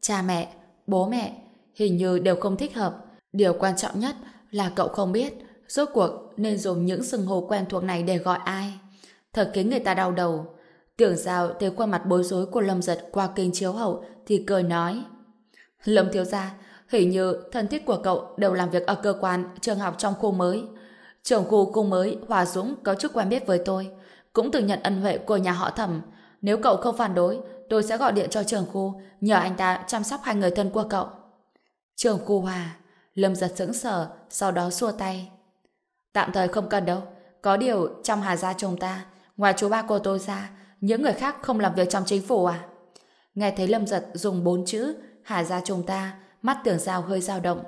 Cha mẹ, bố mẹ, hình như đều không thích hợp. Điều quan trọng nhất là cậu không biết rốt cuộc nên dùng những xưng hô quen thuộc này để gọi ai. Thật khiến người ta đau đầu. Tưởng sao thấy khuôn mặt bối rối của Lâm Giật qua kênh chiếu hậu thì cười nói. Lâm thiếu gia, hình như thân thiết của cậu đều làm việc ở cơ quan, trường học trong khu mới. Trưởng khu khu mới, Hòa Dũng có chút quen biết với tôi. Cũng từng nhận ân huệ của nhà họ thẩm. Nếu cậu không phản đối, tôi sẽ gọi điện cho trường khu, nhờ anh ta chăm sóc hai người thân của cậu. trường khu Hòa, Lâm giật sững sờ, sau đó xua tay. Tạm thời không cần đâu. Có điều, trong Hà Gia chúng ta, ngoài chú ba cô tôi ra, những người khác không làm việc trong chính phủ à? Nghe thấy Lâm giật dùng bốn chữ Hà Gia chúng ta, mắt tưởng sao hơi dao động.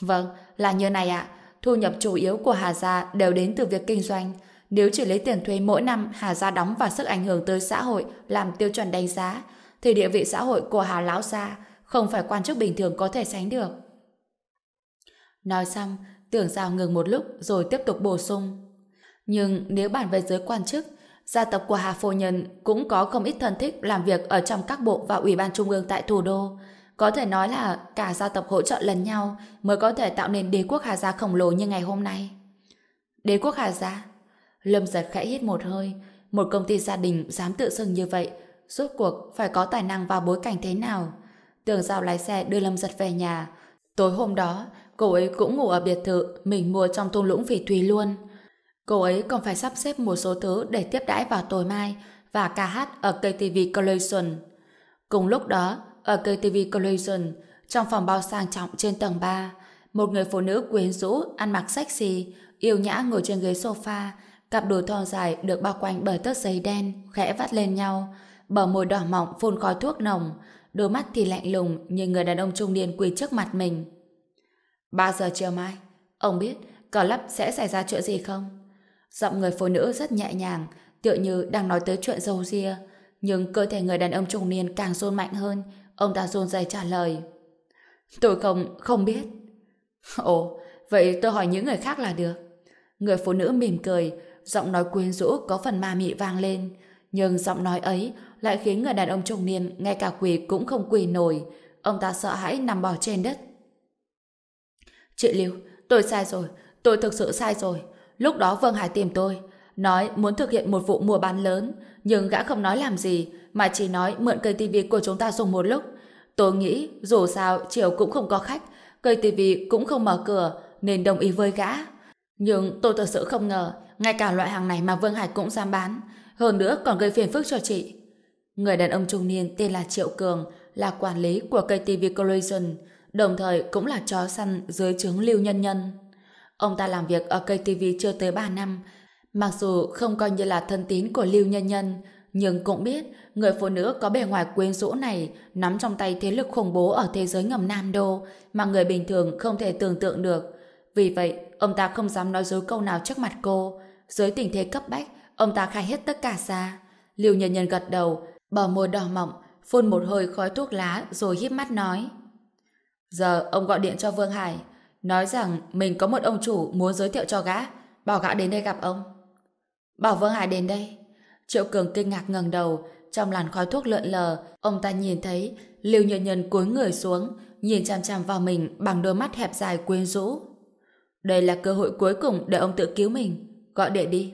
Vâng, là như này ạ. Thu nhập chủ yếu của Hà Gia đều đến từ việc kinh doanh. Nếu chỉ lấy tiền thuế mỗi năm Hà Gia đóng và sức ảnh hưởng tới xã hội làm tiêu chuẩn đánh giá, thì địa vị xã hội của Hà Lão Gia không phải quan chức bình thường có thể sánh được. Nói xong, tưởng giao ngừng một lúc rồi tiếp tục bổ sung. Nhưng nếu bàn về giới quan chức, gia tộc của Hà Phổ Nhân cũng có không ít thân thích làm việc ở trong các bộ và ủy ban trung ương tại thủ đô. Có thể nói là cả gia tộc hỗ trợ lẫn nhau mới có thể tạo nên đế quốc Hà Gia khổng lồ như ngày hôm nay. Đế quốc Hà Gia Lâm giật khẽ hít một hơi một công ty gia đình dám tự xưng như vậy rốt cuộc phải có tài năng vào bối cảnh thế nào Tường giao lái xe đưa Lâm giật về nhà tối hôm đó cô ấy cũng ngủ ở biệt thự mình mua trong thung lũng phỉ thủy luôn. Cô ấy còn phải sắp xếp một số thứ để tiếp đãi vào tối mai và ca hát ở KTV Collection. Cùng lúc đó, ở KTV Collection, trong phòng bao sang trọng trên tầng 3, một người phụ nữ quyến rũ, ăn mặc sexy, yêu nhã ngồi trên ghế sofa, cặp đùi thon dài được bao quanh bởi tấc giấy đen, khẽ vắt lên nhau, bờ môi đỏ mọng phun khói thuốc nồng, đôi mắt thì lạnh lùng như người đàn ông trung niên quỳ trước mặt mình. 3 giờ chiều mai, ông biết cờ lấp sẽ xảy ra chuyện gì không? Giọng người phụ nữ rất nhẹ nhàng, tựa như đang nói tới chuyện dâu ria. Nhưng cơ thể người đàn ông trung niên càng run mạnh hơn, ông ta run rẩy trả lời. Tôi không, không biết. Ồ, vậy tôi hỏi những người khác là được. Người phụ nữ mỉm cười, giọng nói quyến rũ có phần ma mị vang lên. Nhưng giọng nói ấy lại khiến người đàn ông trung niên ngay cả quỳ cũng không quỳ nổi. Ông ta sợ hãi nằm bò trên đất. Chị Lưu, tôi sai rồi, tôi thực sự sai rồi. Lúc đó Vương Hải tìm tôi, nói muốn thực hiện một vụ mua bán lớn, nhưng gã không nói làm gì, mà chỉ nói mượn cây tivi của chúng ta dùng một lúc. Tôi nghĩ, dù sao, chiều cũng không có khách, cây tivi cũng không mở cửa, nên đồng ý với gã. Nhưng tôi thật sự không ngờ, ngay cả loại hàng này mà Vương Hải cũng dám bán, hơn nữa còn gây phiền phức cho chị. Người đàn ông trung niên tên là Triệu Cường, là quản lý của cây TV Collision, đồng thời cũng là chó săn dưới trướng Lưu Nhân Nhân. Ông ta làm việc ở cây TV chưa tới 3 năm, mặc dù không coi như là thân tín của Lưu Nhân Nhân, nhưng cũng biết người phụ nữ có bề ngoài quyến rũ này nắm trong tay thế lực khủng bố ở thế giới ngầm Nam Đô mà người bình thường không thể tưởng tượng được. Vì vậy, ông ta không dám nói dối câu nào trước mặt cô. Dưới tình thế cấp bách, ông ta khai hết tất cả ra. Liêu Nhân Nhân gật đầu, bờ môi đỏ mọng, phun một hơi khói thuốc lá rồi híp mắt nói. Giờ ông gọi điện cho Vương Hải, nói rằng mình có một ông chủ muốn giới thiệu cho gã, bảo gã đến đây gặp ông. Bảo Vương Hải đến đây. Triệu Cường kinh ngạc ngẩng đầu, trong làn khói thuốc lượn lờ, ông ta nhìn thấy Liêu Nhân Nhân cúi người xuống, nhìn chăm chăm vào mình bằng đôi mắt hẹp dài quyến rũ. Đây là cơ hội cuối cùng để ông tự cứu mình. Gọi điện đi.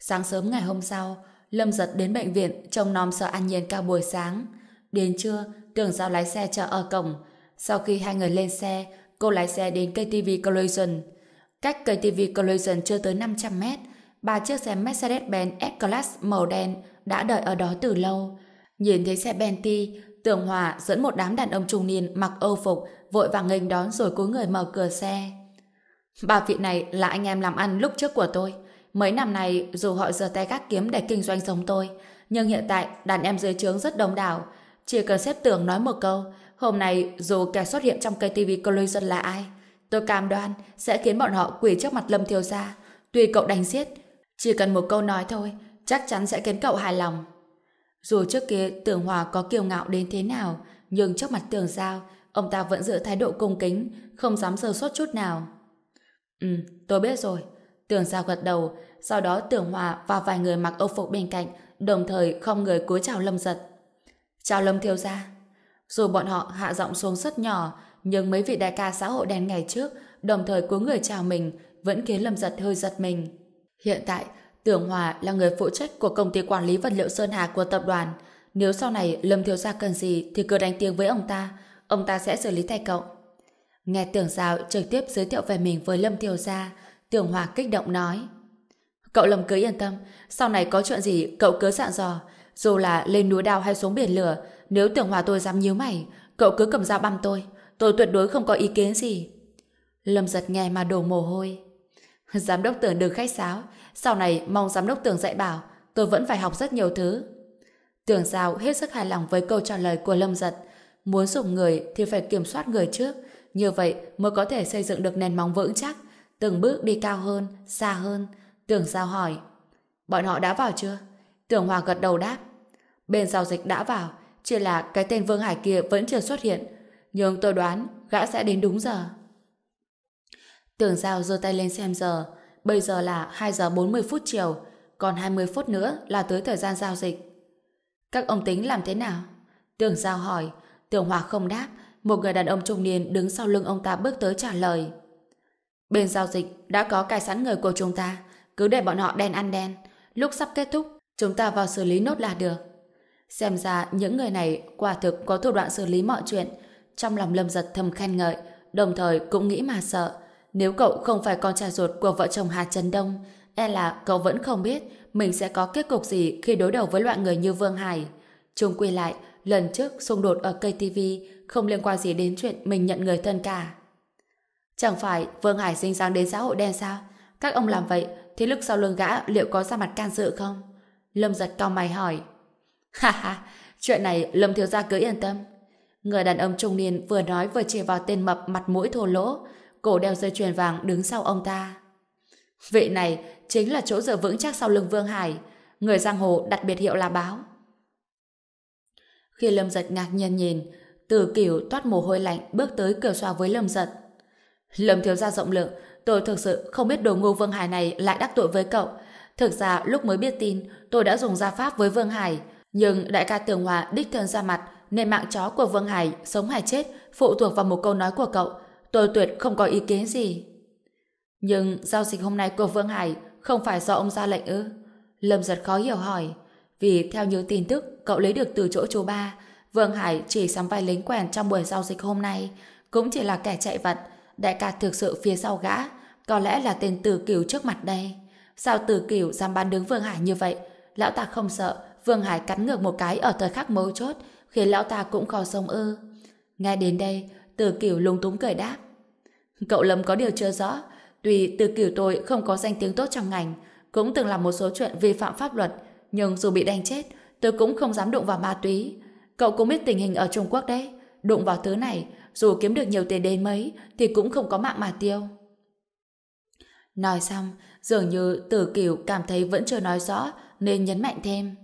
Sáng sớm ngày hôm sau, Lâm giật đến bệnh viện trông nom sợ An Nhiên cao buổi sáng. Đến trưa, tưởng giao lái xe chờ ở cổng. Sau khi hai người lên xe, cô lái xe đến KTV Collision. Cách KTV Collision chưa tới 500 mét, ba chiếc xe Mercedes-Benz S-Class màu đen đã đợi ở đó từ lâu. Nhìn thấy xe Bentley, Tưởng Hòa dẫn một đám đàn ông trung niên mặc âu phục vội vàng nghênh đón rồi cúi người mở cửa xe. Bà vị này là anh em làm ăn lúc trước của tôi. Mấy năm này dù họ giờ tay gác kiếm để kinh doanh giống tôi, nhưng hiện tại đàn em dưới trướng rất đông đảo. Chỉ cần xếp tưởng nói một câu, hôm nay dù kẻ xuất hiện trong cây TV Collision là ai, tôi cam đoan sẽ khiến bọn họ quỳ trước mặt Lâm Thiếu Gia. tuy cậu đánh giết, chỉ cần một câu nói thôi, chắc chắn sẽ khiến cậu hài lòng. Dù trước kia Tưởng Hòa có kiêu ngạo đến thế nào, nhưng trước mặt Tưởng Giao, ông ta vẫn giữ thái độ cung kính, không dám sơ suất chút nào. Ừ, tôi biết rồi. Tưởng Giao gật đầu, sau đó Tưởng Hòa và vài người mặc âu phục bên cạnh, đồng thời không người cúi chào Lâm Giật. Chào Lâm Thiếu Gia. Dù bọn họ hạ giọng xuống rất nhỏ, nhưng mấy vị đại ca xã hội đen ngày trước, đồng thời cúi người chào mình, vẫn khiến Lâm Giật hơi giật mình. Hiện tại, Tưởng Hòa là người phụ trách của công ty quản lý vật liệu Sơn Hà của tập đoàn. Nếu sau này Lâm Thiếu Gia cần gì thì cứ đánh tiếng với ông ta, ông ta sẽ xử lý thay cậu. Nghe Tưởng Giao trực tiếp giới thiệu về mình với Lâm Thiều Gia, Tưởng Hòa kích động nói. Cậu Lâm cứ yên tâm, sau này có chuyện gì cậu cứ dặn dò, dù là lên núi đao hay xuống biển lửa, nếu Tưởng Hòa tôi dám nhíu mày, cậu cứ cầm dao băm tôi, tôi tuyệt đối không có ý kiến gì. Lâm giật nghe mà đổ mồ hôi. *laughs* Giám đốc tưởng đừng khách sáo, sau này mong giám đốc tưởng dạy bảo, tôi vẫn phải học rất nhiều thứ. Tưởng giao hết sức hài lòng với câu trả lời của Lâm Giật. Muốn dùng người thì phải kiểm soát người trước, như vậy mới có thể xây dựng được nền móng vững chắc, từng bước đi cao hơn, xa hơn. Tưởng sao hỏi, bọn họ đã vào chưa? Tưởng Hòa gật đầu đáp, bên giao dịch đã vào, chỉ là cái tên Vương Hải kia vẫn chưa xuất hiện, nhưng tôi đoán gã sẽ đến đúng giờ. Tưởng Giao giơ tay lên xem giờ. Bây giờ là 2 giờ 40 phút chiều, còn 20 phút nữa là tới thời gian giao dịch. Các ông tính làm thế nào? Tưởng Giao hỏi. Tưởng Hòa không đáp. Một người đàn ông trung niên đứng sau lưng ông ta bước tới trả lời. Bên giao dịch đã có cài sẵn người của chúng ta. Cứ để bọn họ đen ăn đen. Lúc sắp kết thúc, chúng ta vào xử lý nốt là được. Xem ra những người này quả thực có thủ đoạn xử lý mọi chuyện. Trong lòng lâm giật thầm khen ngợi, đồng thời cũng nghĩ mà sợ nếu cậu không phải con trai ruột của vợ chồng Hà Trấn Đông, e là cậu vẫn không biết mình sẽ có kết cục gì khi đối đầu với loại người như Vương Hải. Chung quy lại, lần trước xung đột ở KTV không liên quan gì đến chuyện mình nhận người thân cả. Chẳng phải Vương Hải sinh sáng đến xã hội đen sao? Các ông làm vậy, thế lực sau lưng gã liệu có ra mặt can dự không? Lâm giật cao mày hỏi. *laughs* Ha ha, chuyện này Lâm thiếu gia cứ yên tâm. Người đàn ông trung niên vừa nói vừa chỉ vào tên mập mặt mũi thô lỗ, cổ đeo dây chuyền vàng đứng sau ông ta. Vị này chính là chỗ dựa vững chắc sau lưng Vương Hải, người giang hồ đặt biệt hiệu là báo. Khi Lâm Giật ngạc nhiên nhìn, từ kiểu toát mồ hôi lạnh bước tới cửa xoa với Lâm Giật. Lâm thiếu gia rộng lượng, tôi thực sự không biết đồ ngu Vương Hải này lại đắc tội với cậu. Thực ra lúc mới biết tin, tôi đã dùng gia pháp với Vương Hải. Nhưng đại ca Tường Hòa đích thân ra mặt nên mạng chó của Vương Hải sống hay chết phụ thuộc vào một câu nói của cậu. Tôi tuyệt không có ý kiến gì. Nhưng giao dịch hôm nay của Vương Hải không phải do ông ra lệnh ư? Lâm giật khó hiểu hỏi. Vì theo những tin tức cậu lấy được từ chỗ chú ba, Vương Hải chỉ sắm vai lính quèn trong buổi giao dịch hôm nay, cũng chỉ là kẻ chạy vật. Đại ca thực sự phía sau gã, có lẽ là tên Tử Cửu trước mặt đây. Sao Tử Cửu dám bán đứng Vương Hải như vậy? Lão ta không sợ, Vương Hải cắn ngược một cái ở thời khắc mấu chốt, khiến lão ta cũng khó sông ư. Nghe đến đây, Tử Cửu lung túng cười đáp. Cậu Lâm có điều chưa rõ, tuy Tử Cửu tôi không có danh tiếng tốt trong ngành, cũng từng làm một số chuyện vi phạm pháp luật, nhưng dù bị đánh chết, tôi cũng không dám đụng vào ma túy. Cậu cũng biết tình hình ở Trung Quốc đấy. Đụng vào thứ này, dù kiếm được nhiều tiền đến mấy, thì cũng không có mạng mà tiêu. Nói xong, dường như tử cửu cảm thấy vẫn chưa nói rõ, nên nhấn mạnh thêm.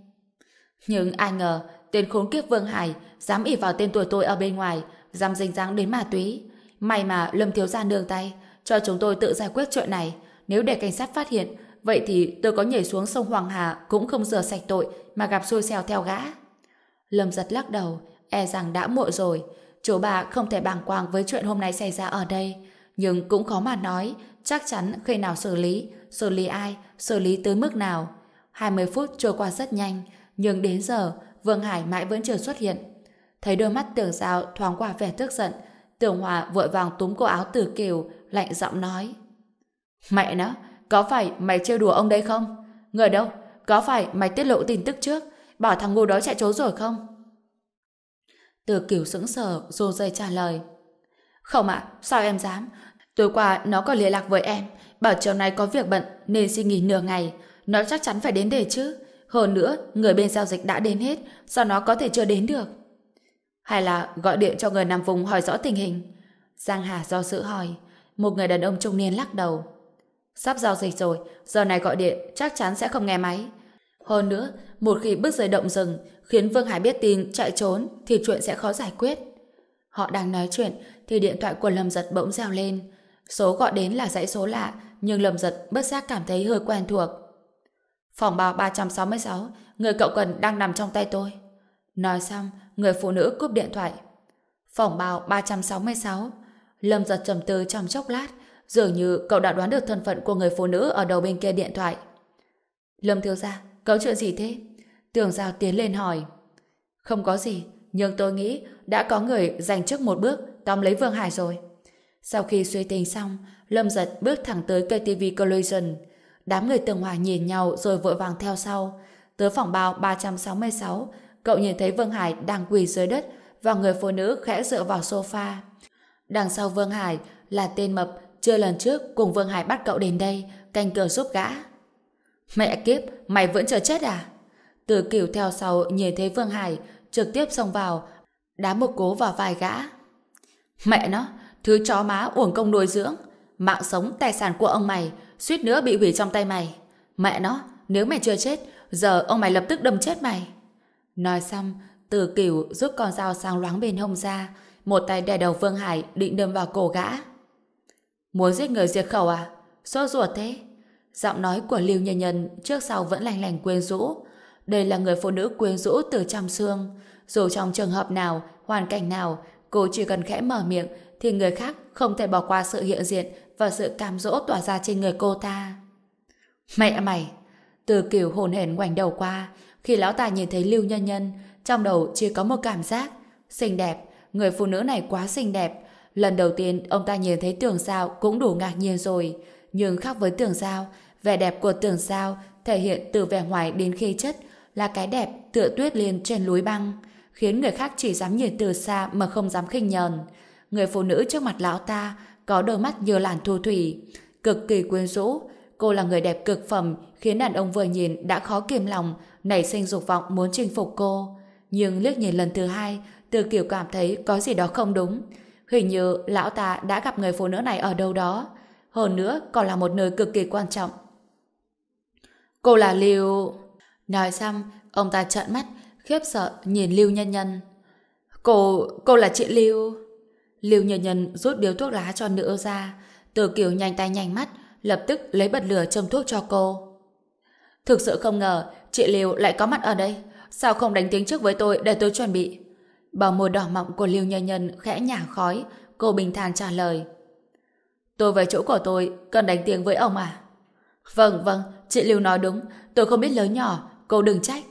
Nhưng ai ngờ, tên khốn kiếp Vương Hải dám ỉ vào tên tuổi tôi ở bên ngoài, dám dính dáng đến ma túy. May mà Lâm Thiếu Gia nương tay, cho chúng tôi tự giải quyết chuyện này. Nếu để cảnh sát phát hiện, vậy thì tôi có nhảy xuống sông Hoàng Hà cũng không rửa sạch tội mà gặp xui xẻo theo gã. Lâm giật lắc đầu, e rằng đã muộn rồi. Chú bà không thể bàng quang với chuyện hôm nay xảy ra ở đây. Nhưng cũng khó mà nói, chắc chắn khi nào xử lý, xử lý ai, xử lý tới mức nào. 20 phút trôi qua rất nhanh, nhưng đến giờ, Vương Hải mãi vẫn chưa xuất hiện. Thấy đôi mắt tưởng giao thoáng qua vẻ tức giận, tưởng hòa vội vàng túm cô áo tử kiều, lạnh giọng nói. Mẹ nó, có phải mày trêu đùa ông đây không? Người đâu? Có phải mày tiết lộ tin tức trước? Bảo thằng ngu đó chạy trốn rồi không? Từ kiểu sững sờ, rô dây trả lời. Không ạ, sao em dám? Tối qua nó có liên lạc với em, bảo chiều nay có việc bận nên xin nghỉ nửa ngày. Nó chắc chắn phải đến để chứ. Hơn nữa, người bên giao dịch đã đến hết, sao nó có thể chưa đến được? Hay là gọi điện cho người nằm vùng hỏi rõ tình hình? Giang Hà do sự hỏi. Một người đàn ông trung niên lắc đầu. Sắp giao dịch rồi, giờ này gọi điện chắc chắn sẽ không nghe máy. Hơn nữa, một khi bước rời động rừng, khiến Vương Hải biết tin chạy trốn thì chuyện sẽ khó giải quyết. Họ đang nói chuyện thì điện thoại của Lâm Giật bỗng reo lên. Số gọi đến là dãy số lạ, nhưng Lâm Giật bất giác cảm thấy hơi quen thuộc. Phòng bao 366, người cậu cần đang nằm trong tay tôi. Nói xong, người phụ nữ cúp điện thoại. Phòng bao 366. Lâm giật trầm tư trong chốc lát, dường như cậu đã đoán được thân phận của người phụ nữ ở đầu bên kia điện thoại. Lâm thiếu gia, có chuyện gì thế? tưởng Giao tiến lên hỏi. Không có gì, nhưng tôi nghĩ đã có người giành trước một bước tóm lấy Vương Hải rồi. Sau khi suy tính xong, Lâm giật bước thẳng tới KTV Collision. Đám người tường hòa nhìn nhau rồi vội vàng theo sau. Tới phòng bao 366, cậu nhìn thấy Vương Hải đang quỳ dưới đất và người phụ nữ khẽ dựa vào sofa. Đằng sau Vương Hải là tên mập chưa lần trước cùng Vương Hải bắt cậu đến đây canh cửa giúp gã. Mẹ kiếp, mày vẫn chờ chết à? Từ cửu theo sau nhìn thấy Vương Hải trực tiếp xông vào đá một cố vào vai gã. Mẹ nó, thứ chó má uổng công nuôi dưỡng mạng sống tài sản của ông mày suýt nữa bị hủy trong tay mày. Mẹ nó, nếu mày chưa chết giờ ông mày lập tức đâm chết mày. Nói xong, từ cửu rút con dao sang loáng bên hông ra một tay đè đầu Vương Hải định đâm vào cổ gã. Muốn giết người diệt khẩu à? Sốt ruột thế? Giọng nói của Lưu Nhân Nhân trước sau vẫn lành lành quyến rũ. Đây là người phụ nữ quyến rũ từ trong xương. Dù trong trường hợp nào, hoàn cảnh nào, cô chỉ cần khẽ mở miệng thì người khác không thể bỏ qua sự hiện diện và sự cam dỗ tỏa ra trên người cô ta. Mẹ mày! Từ kiểu hồn hển ngoảnh đầu qua, khi lão ta nhìn thấy Lưu Nhân Nhân, trong đầu chỉ có một cảm giác xinh đẹp, người phụ nữ này quá xinh đẹp. Lần đầu tiên ông ta nhìn thấy tưởng sao cũng đủ ngạc nhiên rồi, nhưng khác với tưởng sao, vẻ đẹp của tưởng sao thể hiện từ vẻ ngoài đến khí chất là cái đẹp tựa tuyết liên trên núi băng, khiến người khác chỉ dám nhìn từ xa mà không dám khinh nhờn. Người phụ nữ trước mặt lão ta có đôi mắt như làn thu thủy, cực kỳ quyến rũ. Cô là người đẹp cực phẩm, khiến đàn ông vừa nhìn đã khó kiềm lòng, nảy sinh dục vọng muốn chinh phục cô. Nhưng liếc nhìn lần thứ hai, từ kiểu cảm thấy có gì đó không đúng. Hình như lão ta đã gặp người phụ nữ này ở đâu đó. Hơn nữa, còn là một nơi cực kỳ quan trọng. Cô là Lưu... Nói xong, ông ta trợn mắt, khiếp sợ nhìn Lưu Nhân Nhân. Cô... cô là chị Lưu... Lưu Nhân Nhân rút điếu thuốc lá cho nữ ra. Từ kiểu nhanh tay nhanh mắt, lập tức lấy bật lửa châm thuốc cho cô. Thực sự không ngờ, chị Lưu lại có mặt ở đây. sao không đánh tiếng trước với tôi để tôi chuẩn bị? Bờ môi đỏ mọng của Lưu Nhân Nhân khẽ nhả khói, cô bình thản trả lời. Tôi về chỗ của tôi, cần đánh tiếng với ông à? Vâng, vâng, chị Lưu nói đúng, tôi không biết lớn nhỏ, cô đừng trách.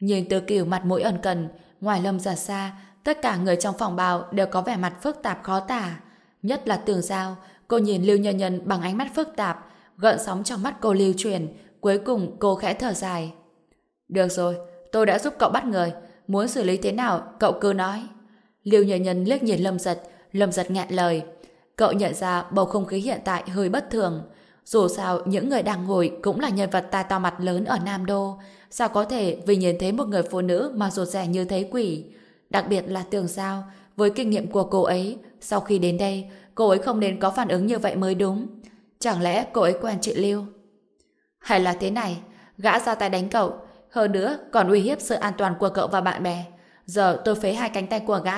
Nhìn từ kiểu mặt mũi ẩn cần, ngoài lâm ra xa, tất cả người trong phòng bào đều có vẻ mặt phức tạp khó tả. Nhất là tường giao, cô nhìn Lưu Nhân Nhân bằng ánh mắt phức tạp, gợn sóng trong mắt cô lưu truyền, cuối cùng cô khẽ thở dài. Được rồi, tôi đã giúp cậu bắt người, muốn xử lý thế nào, cậu cứ nói. Liêu Nhờ Nhân liếc nhìn Lâm Giật, Lâm Giật nghẹn lời. Cậu nhận ra bầu không khí hiện tại hơi bất thường. Dù sao, những người đang ngồi cũng là nhân vật tai to mặt lớn ở Nam Đô. Sao có thể vì nhìn thấy một người phụ nữ mà rụt rè như thế quỷ? Đặc biệt là tường sao, với kinh nghiệm của cô ấy, sau khi đến đây, cô ấy không nên có phản ứng như vậy mới đúng. Chẳng lẽ cô ấy quen chị Lưu? Hay là thế này, gã ra tay đánh cậu, hơn nữa còn uy hiếp sự an toàn của cậu và bạn bè. Giờ tôi phế hai cánh tay của gã,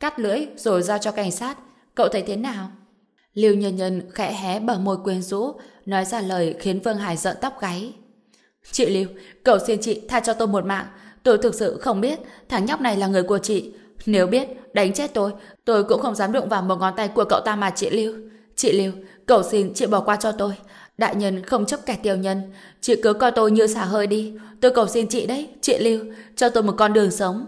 cắt lưỡi rồi giao cho cảnh sát. Cậu thấy thế nào? Lưu Nhân Nhân khẽ hé bờ môi quyến rũ, nói ra lời khiến Vương Hải giận tóc gáy. Chị Lưu, cậu xin chị tha cho tôi một mạng. Tôi thực sự không biết thằng nhóc này là người của chị. Nếu biết, đánh chết tôi, tôi cũng không dám đụng vào một ngón tay của cậu ta mà chị Lưu. Chị Lưu, cậu xin chị bỏ qua cho tôi. Đại nhân không chấp kẻ tiểu nhân. Chị cứ coi tôi như xả hơi đi. Tôi cầu xin chị đấy, chị Lưu, cho tôi một con đường sống.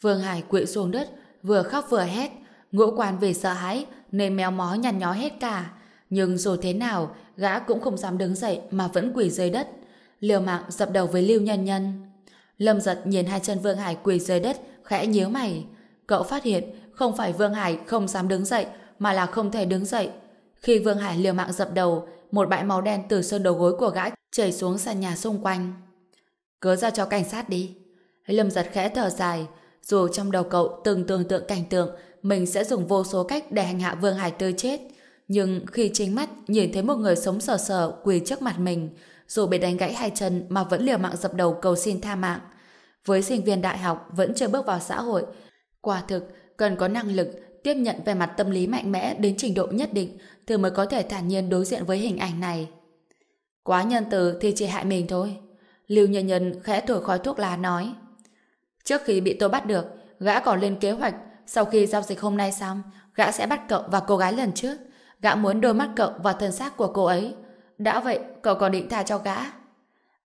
Vương Hải quỵ xuống đất, vừa khóc vừa hét. Ngũ quan vì sợ hãi, nên méo mó nhăn nhó hết cả. Nhưng dù thế nào, gã cũng không dám đứng dậy mà vẫn quỳ dưới đất. Liều mạng dập đầu với Lưu Nhân Nhân. Lâm giật nhìn hai chân Vương Hải quỳ dưới đất, khẽ nhíu mày. Cậu phát hiện không phải Vương Hải không dám đứng dậy, mà là không thể đứng dậy. Khi Vương Hải liều mạng dập đầu, một bãi máu đen từ sơn đầu gối của gã chảy xuống sàn nhà xung quanh. Cứ ra cho cảnh sát đi. Lâm giật khẽ thở dài, dù trong đầu cậu từng tưởng tượng cảnh tượng mình sẽ dùng vô số cách để hành hạ Vương Hải Tư chết. Nhưng khi chính mắt nhìn thấy một người sống sờ sờ quỳ trước mặt mình, dù bị đánh gãy hai chân mà vẫn liều mạng dập đầu cầu xin tha mạng. Với sinh viên đại học vẫn chưa bước vào xã hội, quả thực cần có năng lực tiếp nhận về mặt tâm lý mạnh mẽ đến trình độ nhất định thì mới có thể thản nhiên đối diện với hình ảnh này. Quá nhân từ thì chỉ hại mình thôi. Lưu Nhân Nhân khẽ thổi khói thuốc lá nói. Trước khi bị tôi bắt được, gã còn lên kế hoạch sau khi giao dịch hôm nay xong, gã sẽ bắt cậu và cô gái lần trước. Gã muốn đôi mắt cậu và thân xác của cô ấy. Đã vậy, cậu còn định tha cho gã.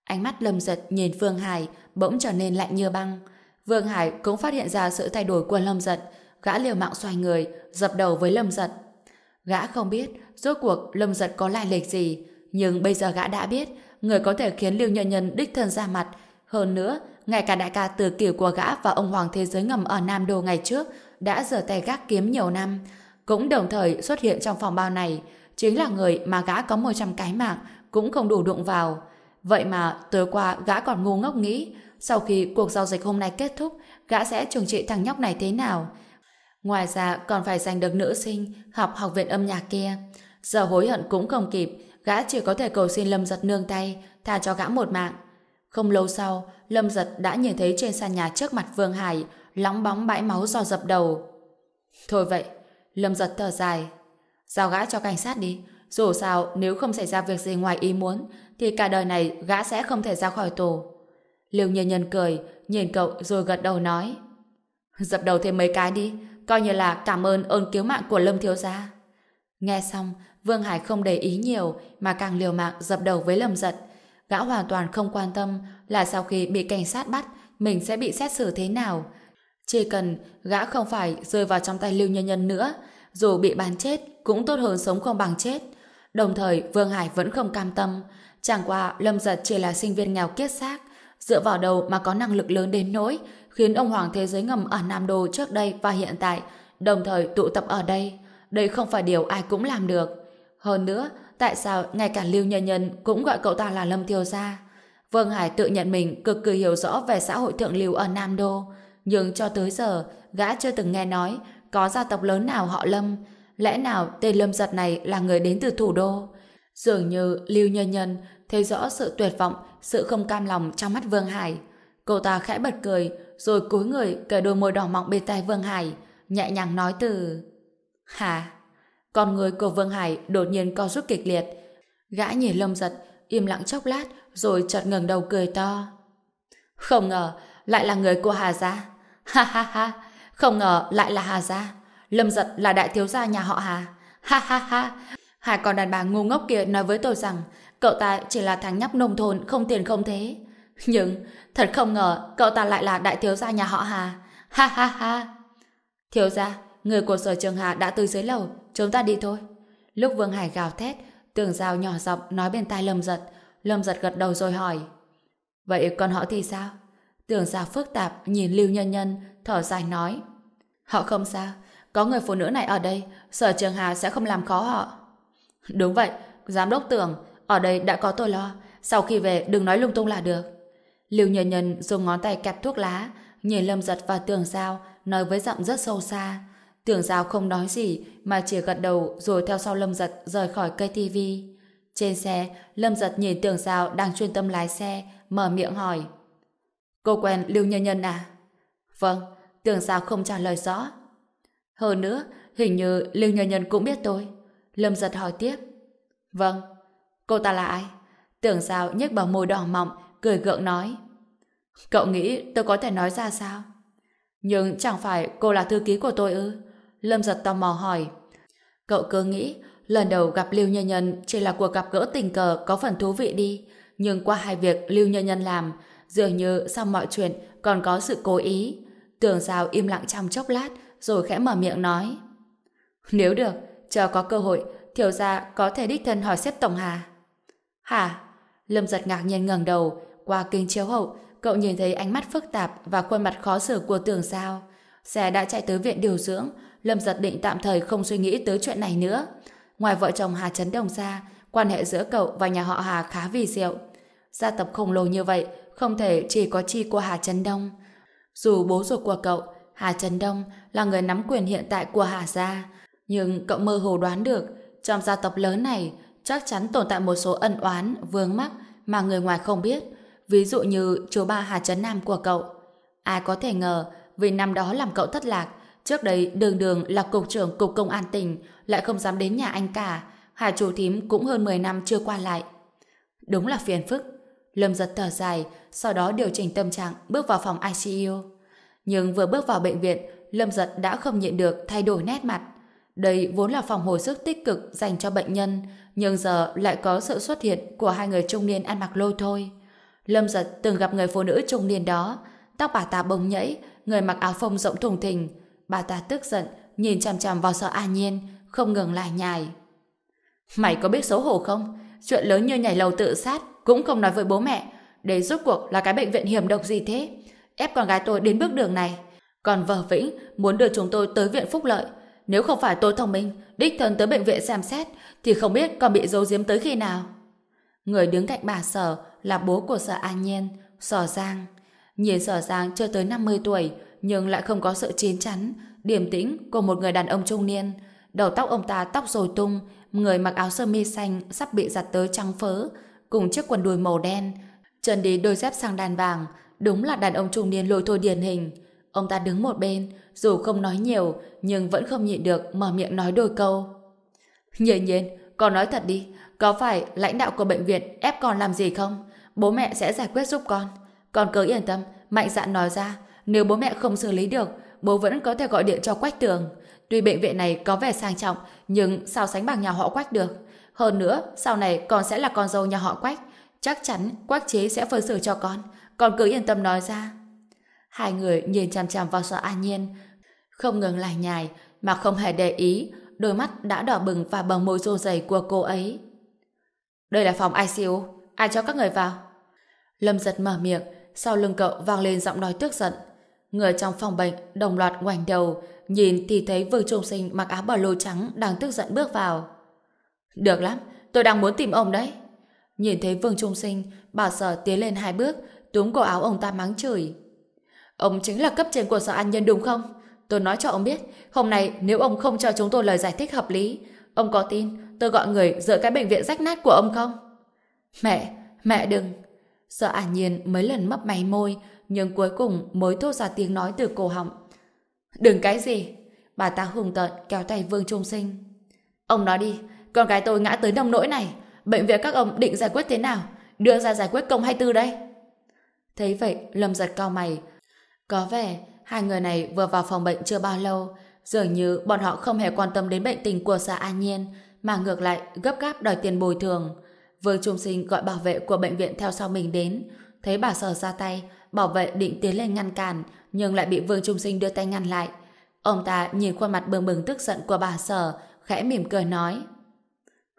Ánh mắt lâm giật nhìn Phương Hải bỗng trở nên lạnh như băng. Vương Hải cũng phát hiện ra sự thay đổi của lâm giật. Gã liều mạng xoay người, dập đầu với lâm giật. Gã không biết rốt cuộc lâm giật có lai lịch gì, nhưng bây giờ gã đã biết người có thể khiến Lưu Nhân Nhân đích thân ra mặt. Hơn nữa, ngay cả đại ca từ kiểu của gã và ông Hoàng Thế Giới ngầm ở Nam Đô ngày trước đã rửa tay gác kiếm nhiều năm, cũng đồng thời xuất hiện trong phòng bao này, chính là người mà gã có 100 cái mạng cũng không đủ đụng vào. Vậy mà tối qua gã còn ngu ngốc nghĩ sau khi cuộc giao dịch hôm nay kết thúc gã sẽ trừng trị thằng nhóc này thế nào. Ngoài ra còn phải giành được nữ sinh học học viện âm nhạc kia. Giờ hối hận cũng không kịp gã chỉ có thể cầu xin Lâm Giật nương tay tha cho gã một mạng. Không lâu sau, Lâm Giật đã nhìn thấy trên sàn nhà trước mặt Vương Hải lóng bóng bãi máu do dập đầu. Thôi vậy, Lâm giật thở dài. Giao gã cho cảnh sát đi. Dù sao, nếu không xảy ra việc gì ngoài ý muốn, thì cả đời này gã sẽ không thể ra khỏi tù. Liêu nhân nhân cười, nhìn cậu rồi gật đầu nói. Dập đầu thêm mấy cái đi, coi như là cảm ơn ơn cứu mạng của Lâm Thiếu Gia. Nghe xong, Vương Hải không để ý nhiều mà càng liều mạng dập đầu với Lâm Giật. Gã hoàn toàn không quan tâm là sau khi bị cảnh sát bắt, mình sẽ bị xét xử thế nào, chỉ cần gã không phải rơi vào trong tay Lưu Nhân Nhân nữa, dù bị bán chết cũng tốt hơn sống không bằng chết. Đồng thời Vương Hải vẫn không cam tâm, chẳng qua Lâm Giật chỉ là sinh viên nghèo kiết xác, dựa vào đầu mà có năng lực lớn đến nỗi khiến ông Hoàng Thế Giới ngầm ở Nam Đô trước đây và hiện tại đồng thời tụ tập ở đây. Đây không phải điều ai cũng làm được. Hơn nữa, tại sao ngay cả Lưu Nhân Nhân cũng gọi cậu ta là Lâm Thiêu Gia? Vương Hải tự nhận mình cực kỳ hiểu rõ về xã hội thượng lưu ở Nam Đô, nhưng cho tới giờ, gã chưa từng nghe nói có gia tộc lớn nào họ Lâm. Lẽ nào tên Lâm giật này là người đến từ thủ đô? Dường như Lưu Nhân Nhân thấy rõ sự tuyệt vọng, sự không cam lòng trong mắt Vương Hải. Cô ta khẽ bật cười, rồi cúi người kề đôi môi đỏ mọng bên tai Vương Hải, nhẹ nhàng nói từ... Hả? Con người của Vương Hải đột nhiên co rút kịch liệt. Gã nhìn Lâm giật, im lặng chốc lát, rồi chợt ngẩng đầu cười to. Không ngờ, lại là người của Hà Gia. *laughs* Ha ha ha, không ngờ lại là Hà Gia. Lâm giật là đại thiếu gia nhà họ Hà. *laughs* Ha ha ha, hai con đàn bà ngu ngốc kia nói với tôi rằng cậu ta chỉ là thằng nhóc nông thôn không tiền không thế. Nhưng thật không ngờ cậu ta lại là đại thiếu gia nhà họ Hà. Ha ha ha. Thiếu gia, người của sở trường Hà đã từ dưới lầu, chúng ta đi thôi. Lúc Vương Hải gào thét, tường Giao nhỏ giọng nói bên tai Lâm giật. Lâm giật gật đầu rồi hỏi. Vậy còn họ thì sao? Tưởng Giao phức tạp nhìn Lưu Nhân Nhân thở dài nói Họ không sao Có người phụ nữ này ở đây Sở Trường Hà sẽ không làm khó họ Đúng vậy Giám đốc tưởng ở đây đã có tôi lo Sau khi về đừng nói lung tung là được Lưu Nhân Nhân dùng ngón tay kẹp thuốc lá nhìn Lâm Giật và Tường Giao nói với giọng rất sâu xa Tường Giao không nói gì mà chỉ gật đầu rồi theo sau Lâm Giật rời khỏi cây tivi. Trên xe, Lâm Giật nhìn Tường Giao đang chuyên tâm lái xe mở miệng hỏi Cô quen Lưu Nhân Nhân à? Vâng, Tường Giao không trả lời rõ. Hơn nữa, hình như Lưu Nhân Nhân cũng biết tôi. Lâm giật hỏi tiếp. Vâng, cô ta là ai? Tưởng sao nhếch bờ môi đỏ mọng, cười gượng nói. Cậu nghĩ tôi có thể nói ra sao? Nhưng chẳng phải cô là thư ký của tôi ư? Lâm giật tò mò hỏi. Cậu cứ nghĩ lần đầu gặp Lưu Nhân Nhân chỉ là cuộc gặp gỡ tình cờ có phần thú vị đi. Nhưng qua hai việc Lưu Nhân Nhân làm, dường như sau mọi chuyện còn có sự cố ý. Tưởng Giao im lặng trong chốc lát, rồi khẽ mở miệng nói. Nếu được, chờ có cơ hội, thiểu gia có thể đích thân hỏi xếp Tổng Hà. Hả? Lâm giật ngạc nhiên ngẩng đầu, qua kính chiếu hậu, cậu nhìn thấy ánh mắt phức tạp và khuôn mặt khó xử của tưởng sao. Xe đã chạy tới viện điều dưỡng, Lâm giật định tạm thời không suy nghĩ tới chuyện này nữa. Ngoài vợ chồng Hà Trấn Đồng ra, quan hệ giữa cậu và nhà họ Hà khá vì diệu. Gia tộc khổng lồ như vậy, không thể chỉ có chi của Hà Trấn Đông. Dù bố ruột của cậu, Hà Trấn Đông, là người nắm quyền hiện tại của Hà Gia, nhưng cậu mơ hồ đoán được, trong gia tộc lớn này, chắc chắn tồn tại một số ân oán, vướng mắc mà người ngoài không biết, ví dụ như chú ba Hà Trấn Nam của cậu. Ai có thể ngờ, vì năm đó làm cậu thất lạc, trước đây đường đường là cục trưởng cục công an tỉnh, lại không dám đến nhà anh cả, Hà chủ thím cũng hơn 10 năm chưa qua lại. Đúng là phiền phức. Lâm giật thở dài, sau đó điều chỉnh tâm trạng, bước vào phòng ICU. Nhưng vừa bước vào bệnh viện, Lâm giật đã không nhịn được thay đổi nét mặt. Đây vốn là phòng hồi sức tích cực dành cho bệnh nhân, nhưng giờ lại có sự xuất hiện của hai người trung niên ăn mặc lôi thôi. Lâm giật từng gặp người phụ nữ trung niên đó, tóc bà ta bông nhẫy, người mặc áo phông rộng thùng thình. Bà ta tức giận, nhìn chằm chằm vào sợ an nhiên, không ngừng lại nhài. Mày có biết xấu hổ không? Chuyện lớn như nhảy lầu tự sát cũng không nói với bố mẹ. Để rốt cuộc là cái bệnh viện hiểm độc gì thế? Ép con gái tôi đến bước đường này. Còn vợ Vĩnh muốn đưa chúng tôi tới viện phúc lợi. Nếu không phải tôi thông minh, đích thân tới bệnh viện xem xét, thì không biết còn bị giấu giếm tới khi nào. Người đứng cạnh bà Sở là bố của Sở An Nhiên, Sở Giang. Nhìn Sở Giang chưa tới 50 tuổi, nhưng lại không có sự chín chắn, điềm tĩnh của một người đàn ông trung niên. Đầu tóc ông ta tóc rồi tung, người mặc áo sơ mi xanh sắp bị giặt tới trắng phớ, cùng chiếc quần đùi màu đen, chân đi đôi dép sang đàn vàng, đúng là đàn ông trung niên lôi thôi điển hình. Ông ta đứng một bên, dù không nói nhiều, nhưng vẫn không nhịn được mở miệng nói đôi câu. Nhiên nhiên, con nói thật đi, có phải lãnh đạo của bệnh viện ép con làm gì không? Bố mẹ sẽ giải quyết giúp con. Con cứ yên tâm, mạnh dạn nói ra, nếu bố mẹ không xử lý được, bố vẫn có thể gọi điện cho Quách Tường. Tuy bệnh viện này có vẻ sang trọng, nhưng sao sánh bằng nhà họ Quách được? Hơn nữa, sau này con sẽ là con dâu nhà họ Quách. Chắc chắn Quách chế sẽ phân xử cho con. Con cứ yên tâm nói ra. Hai người nhìn chằm chằm vào sợ an nhiên. Không ngừng lải nhải mà không hề để ý. Đôi mắt đã đỏ bừng và bờ môi rô dày của cô ấy. Đây là phòng ICU. Ai cho các người vào? Lâm giật mở miệng, sau lưng cậu vang lên giọng nói tức giận. Người trong phòng bệnh đồng loạt ngoảnh đầu, nhìn thì thấy Vương Trung Sinh mặc áo bờ lô trắng đang tức giận bước vào. Được lắm, tôi đang muốn tìm ông đấy. Nhìn thấy Vương Trung Sinh, bà sở tiến lên hai bước, túm cổ áo ông ta mắng chửi. Ông chính là cấp trên của sở an nhân đúng không? Tôi nói cho ông biết, hôm nay nếu ông không cho chúng tôi lời giải thích hợp lý, ông có tin tôi gọi người dỡ cái bệnh viện rách nát của ông không? Mẹ, mẹ đừng. sợ an nhiên mấy lần mấp máy môi, nhưng cuối cùng mới thốt ra tiếng nói từ cổ họng. Đừng cái gì? Bà ta hùng tợn kéo tay Vương Trung Sinh. Ông nói đi, con gái tôi ngã tới nông nỗi này. Bệnh viện các ông định giải quyết thế nào? Đưa ra giải quyết công 24 đây. Thấy vậy, Lâm giật cao mày. Có vẻ, hai người này vừa vào phòng bệnh chưa bao lâu, dường như bọn họ không hề quan tâm đến bệnh tình của xã An Nhiên, mà ngược lại gấp gáp đòi tiền bồi thường. Vương Trung Sinh gọi bảo vệ của bệnh viện theo sau mình đến, thấy bà Sở ra tay, bảo vệ định tiến lên ngăn cản, nhưng lại bị Vương Trung Sinh đưa tay ngăn lại. Ông ta nhìn khuôn mặt bừng bừng tức giận của bà Sở, khẽ mỉm cười nói.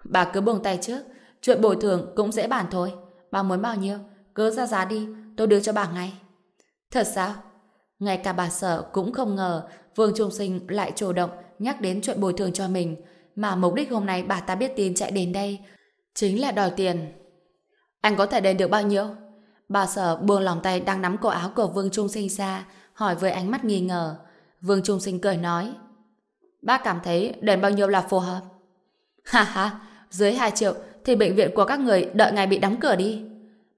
Bà cứ buông tay trước, chuyện bồi thường cũng dễ bàn thôi. Bà muốn bao nhiêu, cứ ra giá đi, tôi đưa cho bà ngay. Thật sao? Ngay cả bà Sở cũng không ngờ Vương Trung Sinh lại chủ động nhắc đến chuyện bồi thường cho mình, mà mục đích hôm nay bà ta biết tin chạy đến đây chính là đòi tiền. Anh có thể đền được bao nhiêu? Bà Sở buông lòng tay đang nắm cổ áo của Vương Trung Sinh ra, hỏi với ánh mắt nghi ngờ. Vương Trung Sinh cười nói, Bác cảm thấy đền bao nhiêu là phù hợp? *laughs* Ha ha, dưới 2 triệu thì bệnh viện của các người đợi ngày bị đóng cửa đi.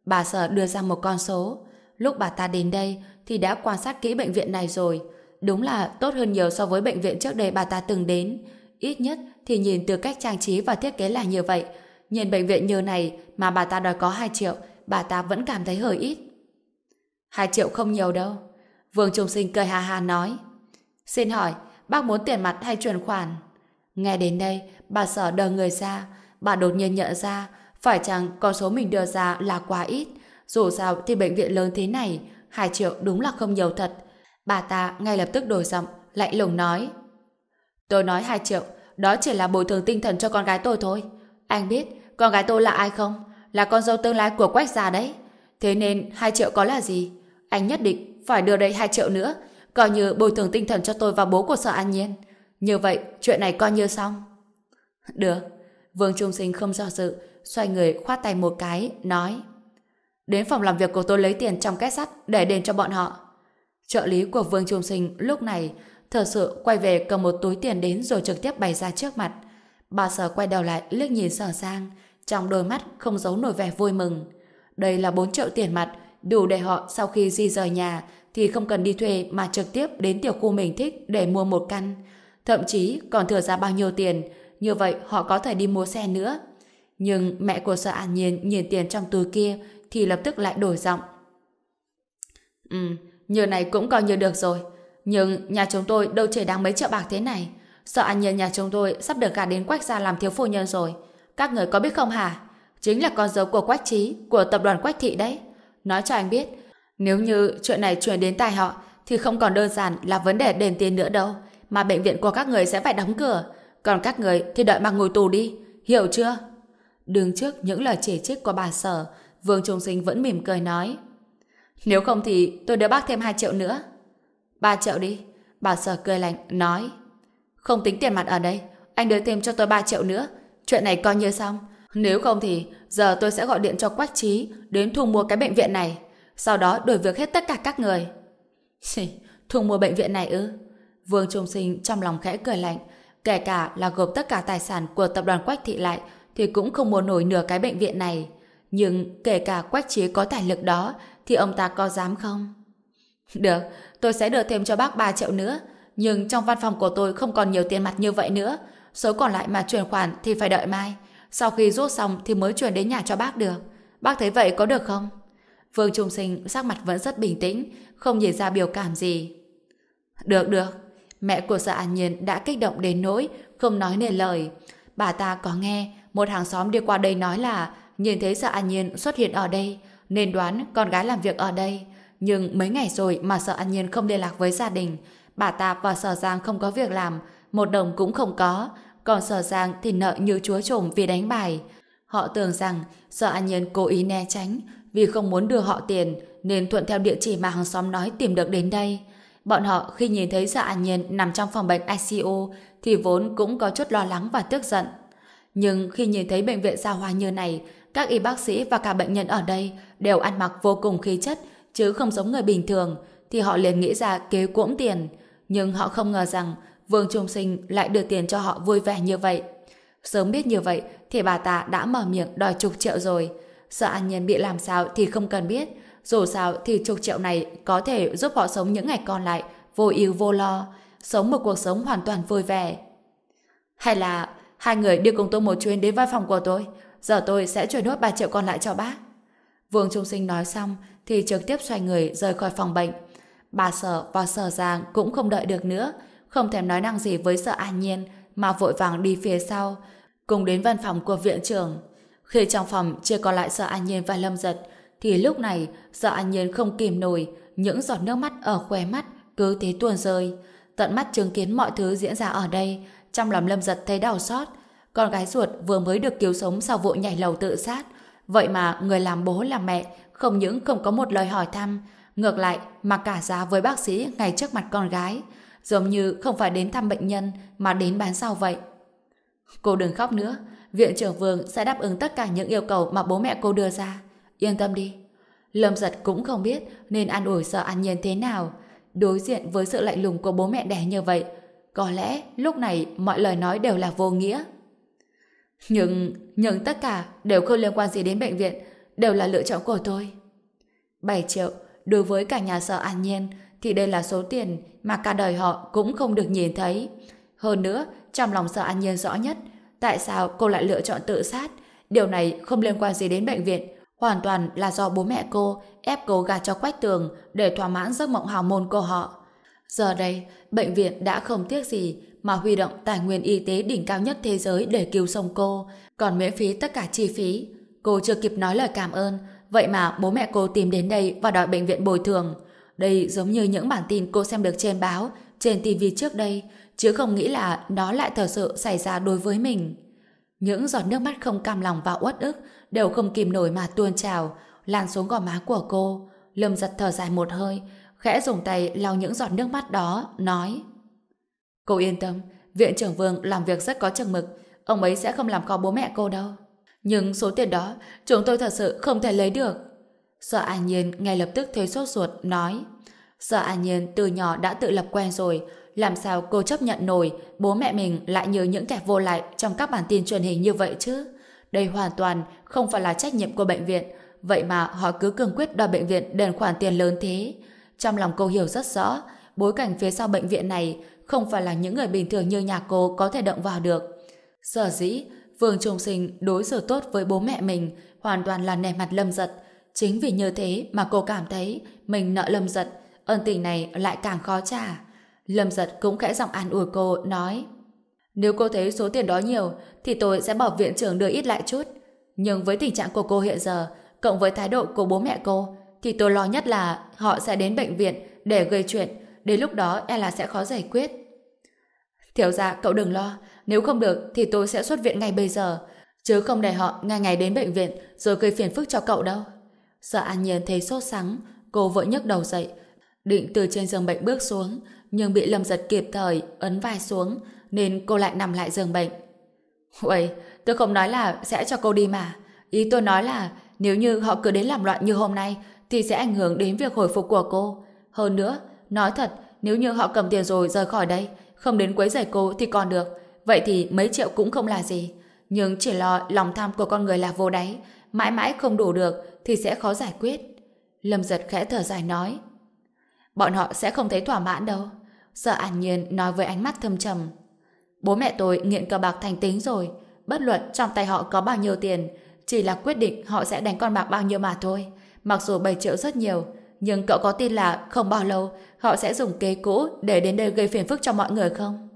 Bà Sở đưa ra một con số. Lúc bà ta đến đây thì đã quan sát kỹ bệnh viện này rồi. Đúng là tốt hơn nhiều so với bệnh viện trước đây bà ta từng đến. Ít nhất thì nhìn từ cách trang trí và thiết kế là như vậy. Nhìn bệnh viện như này mà bà ta đòi có 2 triệu, bà ta vẫn cảm thấy hơi ít. 2 triệu không nhiều đâu. Vương Trung Sinh cười hà hà nói. Xin hỏi, bác muốn tiền mặt hay chuyển khoản? Nghe đến đây, bà sở đờ người ra. Bà đột nhiên nhận ra, phải chăng con số mình đưa ra là quá ít. Dù sao thì bệnh viện lớn thế này, 2 triệu đúng là không nhiều thật. Bà ta ngay lập tức đổi giọng, lạnh lùng nói. Tôi nói 2 triệu, đó chỉ là bồi thường tinh thần cho con gái tôi thôi. Anh biết con gái tôi là ai không? Là con dâu tương lai của Quách già đấy. Thế nên 2 triệu có là gì? Anh nhất định phải đưa đây 2 triệu nữa, coi như bồi thường tinh thần cho tôi và bố của Sở An Nhiên. Như vậy, chuyện này coi như xong. Được. Vương Trung Sinh không do dự, xoay người khoát tay một cái, nói Đến phòng làm việc của tôi lấy tiền trong két sắt để đền cho bọn họ. Trợ lý của Vương Trung Sinh lúc này thật sự quay về cầm một túi tiền đến rồi trực tiếp bày ra trước mặt. Bà Sở quay đầu lại liếc nhìn Sở sang trong đôi mắt không giấu nổi vẻ vui mừng. Đây là 4 triệu tiền mặt, đủ để họ sau khi di rời nhà thì không cần đi thuê mà trực tiếp đến tiểu khu mình thích để mua một căn. Thậm chí còn thừa ra bao nhiêu tiền, như vậy họ có thể đi mua xe nữa. Nhưng mẹ của Sở An Nhiên nhìn tiền trong túi kia thì lập tức lại đổi giọng. Ừ, như này cũng coi như được rồi. Nhưng nhà chúng tôi đâu chỉ đáng mấy triệu bạc thế này. Sợ anh Nhiên nhà chúng tôi sắp được gả đến Quách gia làm thiếu phu nhân rồi. Các người có biết không hả? Chính là con dâu của Quách Trí, của tập đoàn Quách Thị đấy. Nói cho anh biết, nếu như chuyện này chuyển đến tai họ, thì không còn đơn giản là vấn đề đền tiền nữa đâu, mà bệnh viện của các người sẽ phải đóng cửa. Còn các người thì đợi mặc ngồi tù đi, hiểu chưa? Đứng trước những lời chỉ trích của bà Sở, Vương Trung Sinh vẫn mỉm cười nói. Nếu không thì tôi đưa bác thêm 2 triệu nữa. 3 triệu đi. Bà Sở cười lạnh, nói. Không tính tiền mặt ở đây, anh đưa thêm cho tôi 3 triệu nữa. Chuyện này coi như xong. Nếu không thì giờ tôi sẽ gọi điện cho Quách Trí đến thu mua cái bệnh viện này. Sau đó đổi việc hết tất cả các người. thu mua bệnh viện này ư? Vương Trung Sinh trong lòng khẽ cười lạnh. Kể cả là gộp tất cả tài sản của tập đoàn Quách Thị lại thì cũng không mua nổi nửa cái bệnh viện này. Nhưng kể cả Quách chế có tài lực đó thì ông ta có dám không? Được, tôi sẽ đưa thêm cho bác 3 triệu nữa. Nhưng trong văn phòng của tôi không còn nhiều tiền mặt như vậy nữa. Số còn lại mà chuyển khoản thì phải đợi mai. Sau khi rút xong thì mới chuyển đến nhà cho bác được. Bác thấy vậy có được không? Vương Trung Sinh sắc mặt vẫn rất bình tĩnh, không nhìn ra biểu cảm gì. Được, được. Mẹ của sợ an nhiên đã kích động đến nỗi không nói nên lời. Bà ta có nghe một hàng xóm đi qua đây nói là nhìn thấy sợ an nhiên xuất hiện ở đây nên đoán con gái làm việc ở đây. Nhưng mấy ngày rồi mà sợ an nhiên không liên lạc với gia đình. Bà ta và sở giang không có việc làm, một đồng cũng không có. Còn sở giang thì nợ như chúa trộm vì đánh bài. Họ tưởng rằng sợ an nhiên cố ý né tránh vì không muốn đưa họ tiền nên thuận theo địa chỉ mà hàng xóm nói tìm được đến đây. Bọn họ khi nhìn thấy sợ an nhiên nằm trong phòng bệnh ICU thì vốn cũng có chút lo lắng và tức giận. Nhưng khi nhìn thấy bệnh viện xa hoa như này, các y bác sĩ và cả bệnh nhân ở đây đều ăn mặc vô cùng khí chất, chứ không giống người bình thường, thì họ liền nghĩ ra kế cuỗm tiền. Nhưng họ không ngờ rằng Vương Trung Sinh lại đưa tiền cho họ vui vẻ như vậy. Sớm biết như vậy, thì bà ta đã mở miệng đòi chục triệu rồi. Sợ an nhân bị làm sao thì không cần biết. Dù sao thì chục triệu này có thể giúp họ sống những ngày còn lại, vô ưu vô lo, sống một cuộc sống hoàn toàn vui vẻ. Hay là hai người đi cùng tôi một chuyến đến văn phòng của tôi, giờ tôi sẽ chuyển nốt 3 triệu còn lại cho bác. Vương Trung Sinh nói xong thì trực tiếp xoay người rời khỏi phòng bệnh. Bà Sở và Sở Giang cũng không đợi được nữa, không thèm nói năng gì với Sở An Nhiên, mà vội vàng đi phía sau, cùng đến văn phòng của viện trưởng. Khi trong phòng chưa còn lại Sở An Nhiên và Lâm Giật, thì lúc này Sở An Nhiên không kìm nổi, những giọt nước mắt ở khóe mắt cứ thế tuôn rơi. Tận mắt chứng kiến mọi thứ diễn ra ở đây, trong lòng Lâm Giật thấy đau xót. Con gái ruột vừa mới được cứu sống sau vụ nhảy lầu tự sát, vậy mà người làm bố làm mẹ không những không có một lời hỏi thăm, ngược lại mà cả giá với bác sĩ ngay trước mặt con gái, giống như không phải đến thăm bệnh nhân mà đến bán rau vậy. Cô đừng khóc nữa, viện trưởng Vương sẽ đáp ứng tất cả những yêu cầu mà bố mẹ cô đưa ra. Yên tâm đi. Lâm giật cũng không biết nên an ủi sợ an nhiên thế nào. Đối diện với sự lạnh lùng của bố mẹ đẻ như vậy, có lẽ lúc này mọi lời nói đều là vô nghĩa. Nhưng, nhưng tất cả đều không liên quan gì đến bệnh viện, đều là lựa chọn của tôi. 7 triệu, đối với cả nhà sợ an nhiên, thì đây là số tiền mà cả đời họ cũng không được nhìn thấy. Hơn nữa, trong lòng sợ an nhiên rõ nhất, tại sao cô lại lựa chọn tự sát? Điều này không liên quan gì đến bệnh viện, hoàn toàn là do bố mẹ cô ép cô gà cho quách tường để thỏa mãn giấc mộng hào môn của họ. Giờ đây, bệnh viện đã không tiếc gì mà huy động tài nguyên y tế đỉnh cao nhất thế giới để cứu sống cô, còn miễn phí tất cả chi phí. Cô chưa kịp nói lời cảm ơn, vậy mà bố mẹ cô tìm đến đây và đòi bệnh viện bồi thường. Đây giống như những bản tin cô xem được trên báo, trên TV trước đây, chứ không nghĩ là nó lại thật sự xảy ra đối với mình. Những giọt nước mắt không cam lòng và uất ức đều không kìm nổi mà tuôn trào, lan xuống gò má của cô. Lâm giật thở dài một hơi, khẽ dùng tay lau những giọt nước mắt đó, nói Cô yên tâm, viện trưởng Vương làm việc rất có chừng mực, ông ấy sẽ không làm khó bố mẹ cô đâu. Nhưng số tiền đó, chúng tôi thật sự không thể lấy được. Sợ An Nhiên ngay lập tức thấy sốt ruột, nói Sợ An Nhiên từ nhỏ đã tự lập quen rồi, làm sao cô chấp nhận nổi bố mẹ mình lại như những kẻ vô lại trong các bản tin truyền hình như vậy chứ? Đây hoàn toàn không phải là trách nhiệm của bệnh viện, vậy mà họ cứ cương quyết đòi bệnh viện đền khoản tiền lớn thế. Trong lòng cô hiểu rất rõ, bối cảnh phía sau bệnh viện này không phải là những người bình thường như nhà cô có thể động vào được. Sở dĩ, Vương Trung Sinh đối xử tốt với bố mẹ mình hoàn toàn là nề mặt lâm giật. Chính vì như thế mà cô cảm thấy mình nợ lâm giật, ơn tình này lại càng khó trả. Lâm giật cũng khẽ giọng an ủi cô, nói Nếu cô thấy số tiền đó nhiều, thì tôi sẽ bảo viện trưởng đưa ít lại chút. Nhưng với tình trạng của cô hiện giờ, cộng với thái độ của bố mẹ cô, thì tôi lo nhất là họ sẽ đến bệnh viện để gây chuyện, đến lúc đó e là sẽ khó giải quyết. Thiếu gia, cậu đừng lo, nếu không được thì tôi sẽ xuất viện ngay bây giờ, chứ không để họ ngày ngày đến bệnh viện rồi gây phiền phức cho cậu đâu. Sợ An Nhiên thấy sốt sắng, cô vội nhấc đầu dậy, định từ trên giường bệnh bước xuống, nhưng bị Lâm Giật kịp thời ấn vai xuống, nên cô lại nằm lại giường bệnh. Uầy, tôi không nói là sẽ cho cô đi mà. Ý tôi nói là nếu như họ cứ đến làm loạn như hôm nay thì sẽ ảnh hưởng đến việc hồi phục của cô. Hơn nữa, nói thật, nếu như họ cầm tiền rồi rời khỏi đây, không đến quấy rầy cô thì còn được. Vậy thì mấy triệu cũng không là gì. Nhưng chỉ lo lòng tham của con người là vô đáy, mãi mãi không đủ được thì sẽ khó giải quyết. Lâm giật khẽ thở dài nói. Bọn họ sẽ không thấy thỏa mãn đâu. Sợ an nhiên nói với ánh mắt thâm trầm. Bố mẹ tôi nghiện cờ bạc thành tính rồi. Bất luận trong tay họ có bao nhiêu tiền, chỉ là quyết định họ sẽ đánh con bạc bao nhiêu mà thôi. Mặc dù 7 triệu rất nhiều, nhưng cậu có tin là không bao lâu họ sẽ dùng kế cũ để đến đây gây phiền phức cho mọi người không?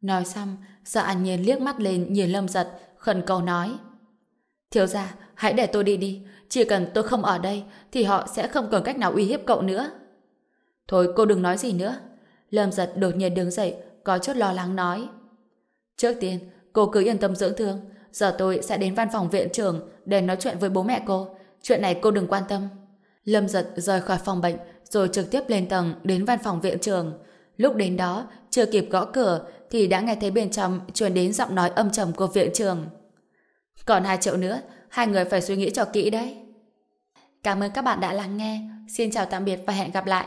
Nói xong, sợ an nhiên liếc mắt lên nhìn lâm giật, khẩn cầu nói. Thiếu gia, hãy để tôi đi đi. Chỉ cần tôi không ở đây, thì họ sẽ không còn cách nào uy hiếp cậu nữa. Thôi cô đừng nói gì nữa. Lâm giật đột nhiên đứng dậy, có chút lo lắng nói. Trước tiên, cô cứ yên tâm dưỡng thương. Giờ tôi sẽ đến văn phòng viện trưởng để nói chuyện với bố mẹ cô. Chuyện này cô đừng quan tâm. Lâm giật rời khỏi phòng bệnh, rồi trực tiếp lên tầng đến văn phòng viện trường. Lúc đến đó, chưa kịp gõ cửa, thì đã nghe thấy bên trong truyền đến giọng nói âm trầm của viện trường. Còn 2 triệu nữa, hai người phải suy nghĩ cho kỹ đấy. Cảm ơn các bạn đã lắng nghe. Xin chào tạm biệt và hẹn gặp lại.